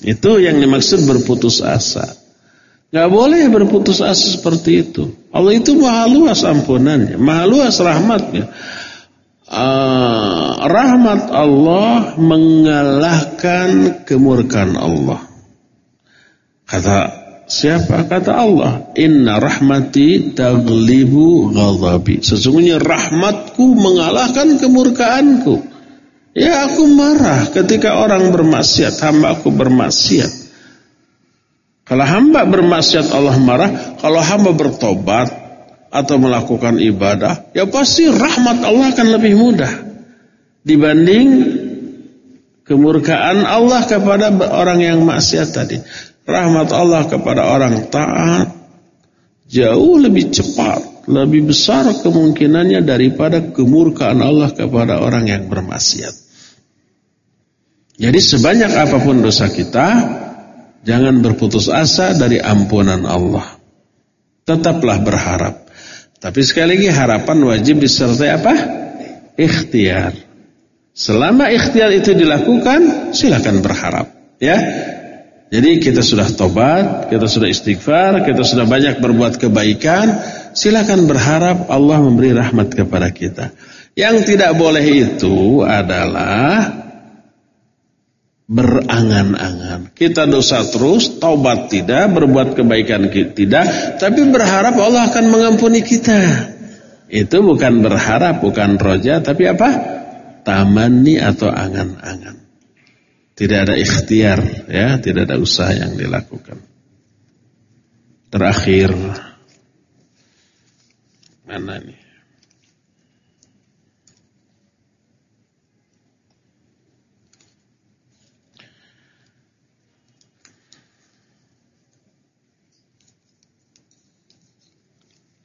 Itu yang dimaksud berputus asa. Gak boleh berputus asa seperti itu. Allah itu maha luas ampunannya, maha luas rahmatnya. Uh, rahmat Allah mengalahkan kemurkaan Allah. Kata siapa? Kata Allah, "Inna rahmati taglibu ghadabi." Sesungguhnya rahmatku mengalahkan kemurkaanku. Ya aku marah ketika orang bermaksiat, hamba aku bermaksiat. Kalau hamba bermaksiat Allah marah, kalau hamba bertobat atau melakukan ibadah, ya pasti rahmat Allah akan lebih mudah dibanding kemurkaan Allah kepada orang yang maksiat tadi. Rahmat Allah kepada orang taat jauh lebih cepat, lebih besar kemungkinannya daripada kemurkaan Allah kepada orang yang bermaksiat. Jadi sebanyak apa pun dosa kita, Jangan berputus asa dari ampunan Allah. Tetaplah berharap. Tapi sekali lagi harapan wajib disertai apa? Ikhtiar. Selama ikhtiar itu dilakukan, silakan berharap. Ya, jadi kita sudah tobat, kita sudah istighfar, kita sudah banyak berbuat kebaikan, silakan berharap Allah memberi rahmat kepada kita. Yang tidak boleh itu adalah berangan-angan. Kita dosa terus, taubat tidak, berbuat kebaikan tidak, tapi berharap Allah akan mengampuni kita. Itu bukan berharap, bukan roja, tapi apa? Tamani atau angan-angan. Tidak ada ikhtiar, ya, tidak ada usaha yang dilakukan. Terakhir, mana nih?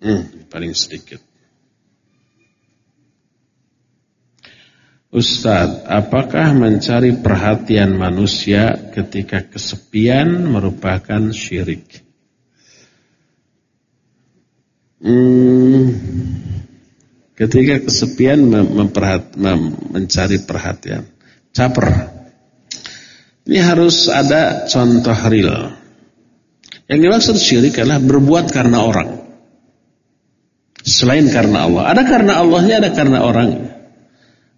Hmm, paling sedikit. Ustadz, apakah mencari perhatian manusia ketika kesepian merupakan syirik? Hmm, ketika kesepian memperhat, mencari perhatian, caper. Ini harus ada contoh real. Yang dimaksud syirik adalah berbuat karena orang selain karena Allah. Ada karena Allahnya, ada karena orangnya.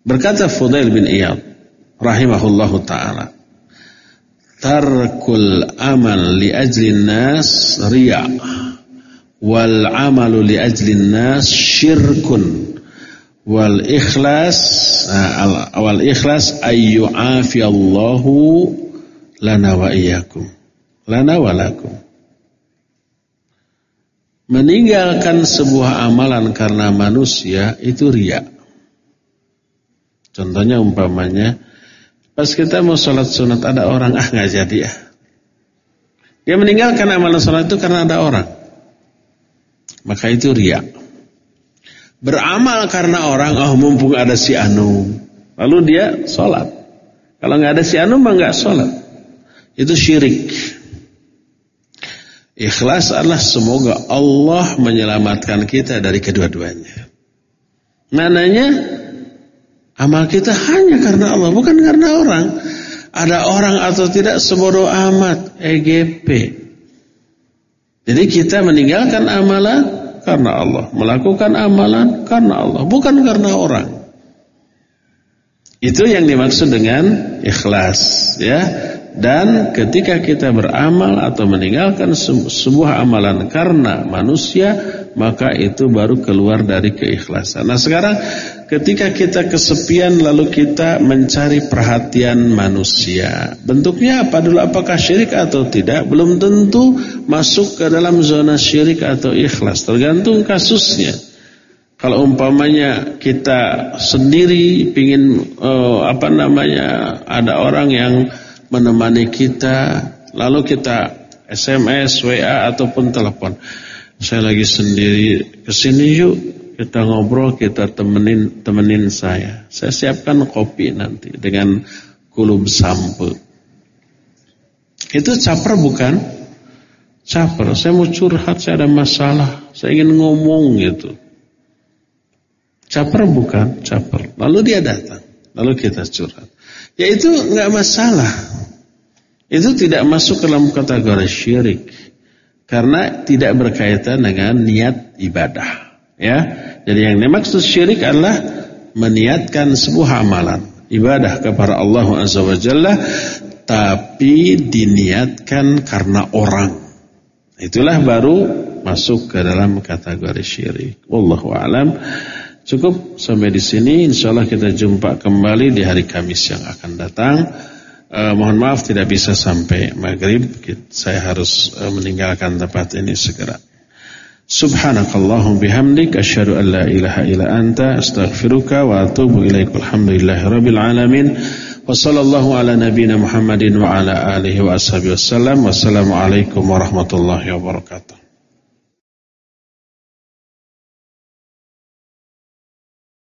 Berkata Fudail bin Iyad rahimahullahu taala, "Tarkul amal li ajli nas riya wal amalu li ajli nas syirkun wal ikhlas wal ikhlas ayyu'afi Allahu lana wa iyyakum lana wa lakum." Meninggalkan sebuah amalan karena manusia itu ria. Contohnya umpamanya, pas kita mau sholat sunat ada orang, ah nggak jadi ya. Dia meninggalkan amalan sholat itu karena ada orang. Maka itu ria. Beramal karena orang, oh mumpung ada si Anu. Lalu dia sholat. Kalau nggak ada si Anu mah nggak sholat. Itu syirik. Ikhlas adalah semoga Allah menyelamatkan kita dari kedua-duanya. Mananya amal kita hanya karena Allah, bukan karena orang. Ada orang atau tidak sebodoh amat, EGP. Jadi kita meninggalkan amalan karena Allah, melakukan amalan karena Allah, bukan karena orang. Itu yang dimaksud dengan ikhlas, ya. Dan ketika kita beramal atau meninggalkan sebuah amalan karena manusia, maka itu baru keluar dari keikhlasan. Nah sekarang ketika kita kesepian lalu kita mencari perhatian manusia. Bentuknya apa dulu? Apakah syirik atau tidak? Belum tentu masuk ke dalam zona syirik atau ikhlas. Tergantung kasusnya. Kalau umpamanya kita sendiri ingin uh, apa namanya ada orang yang menemani kita, lalu kita SMS, WA ataupun telepon. Saya lagi sendiri, ke sini yuk kita ngobrol, kita temenin temenin saya. Saya siapkan kopi nanti dengan kulub sampo. Itu caper bukan? Caper. Saya mau curhat, saya ada masalah, saya ingin ngomong gitu. Caper bukan? Caper. Lalu dia datang. Lalu kita curhat. Ya itu nggak masalah. Itu tidak masuk dalam kategori syirik. Karena tidak berkaitan dengan niat ibadah. Ya, Jadi yang dimaksud syirik adalah meniatkan sebuah amalan. Ibadah kepada Allah Azza wa Jalla. Tapi diniatkan karena orang. Itulah baru masuk ke dalam kategori syirik. Wallahu alam. Cukup sampai di sini. Insyaallah kita jumpa kembali di hari Kamis yang akan datang. Uh, mohon maaf tidak bisa sampai maghrib. Saya harus uh, meninggalkan tempat ini segera. Subhanakallahum bihamdik asyhadu an la ilaha illa anta astaghfiruka wa atubu ilaik. Alhamdulillahirabbil alamin. Wa sallallahu ala nabiyyina Muhammadin wa ala alihi wa ashabihi wasallam. Wassalamualaikum warahmatullahi wabarakatuh.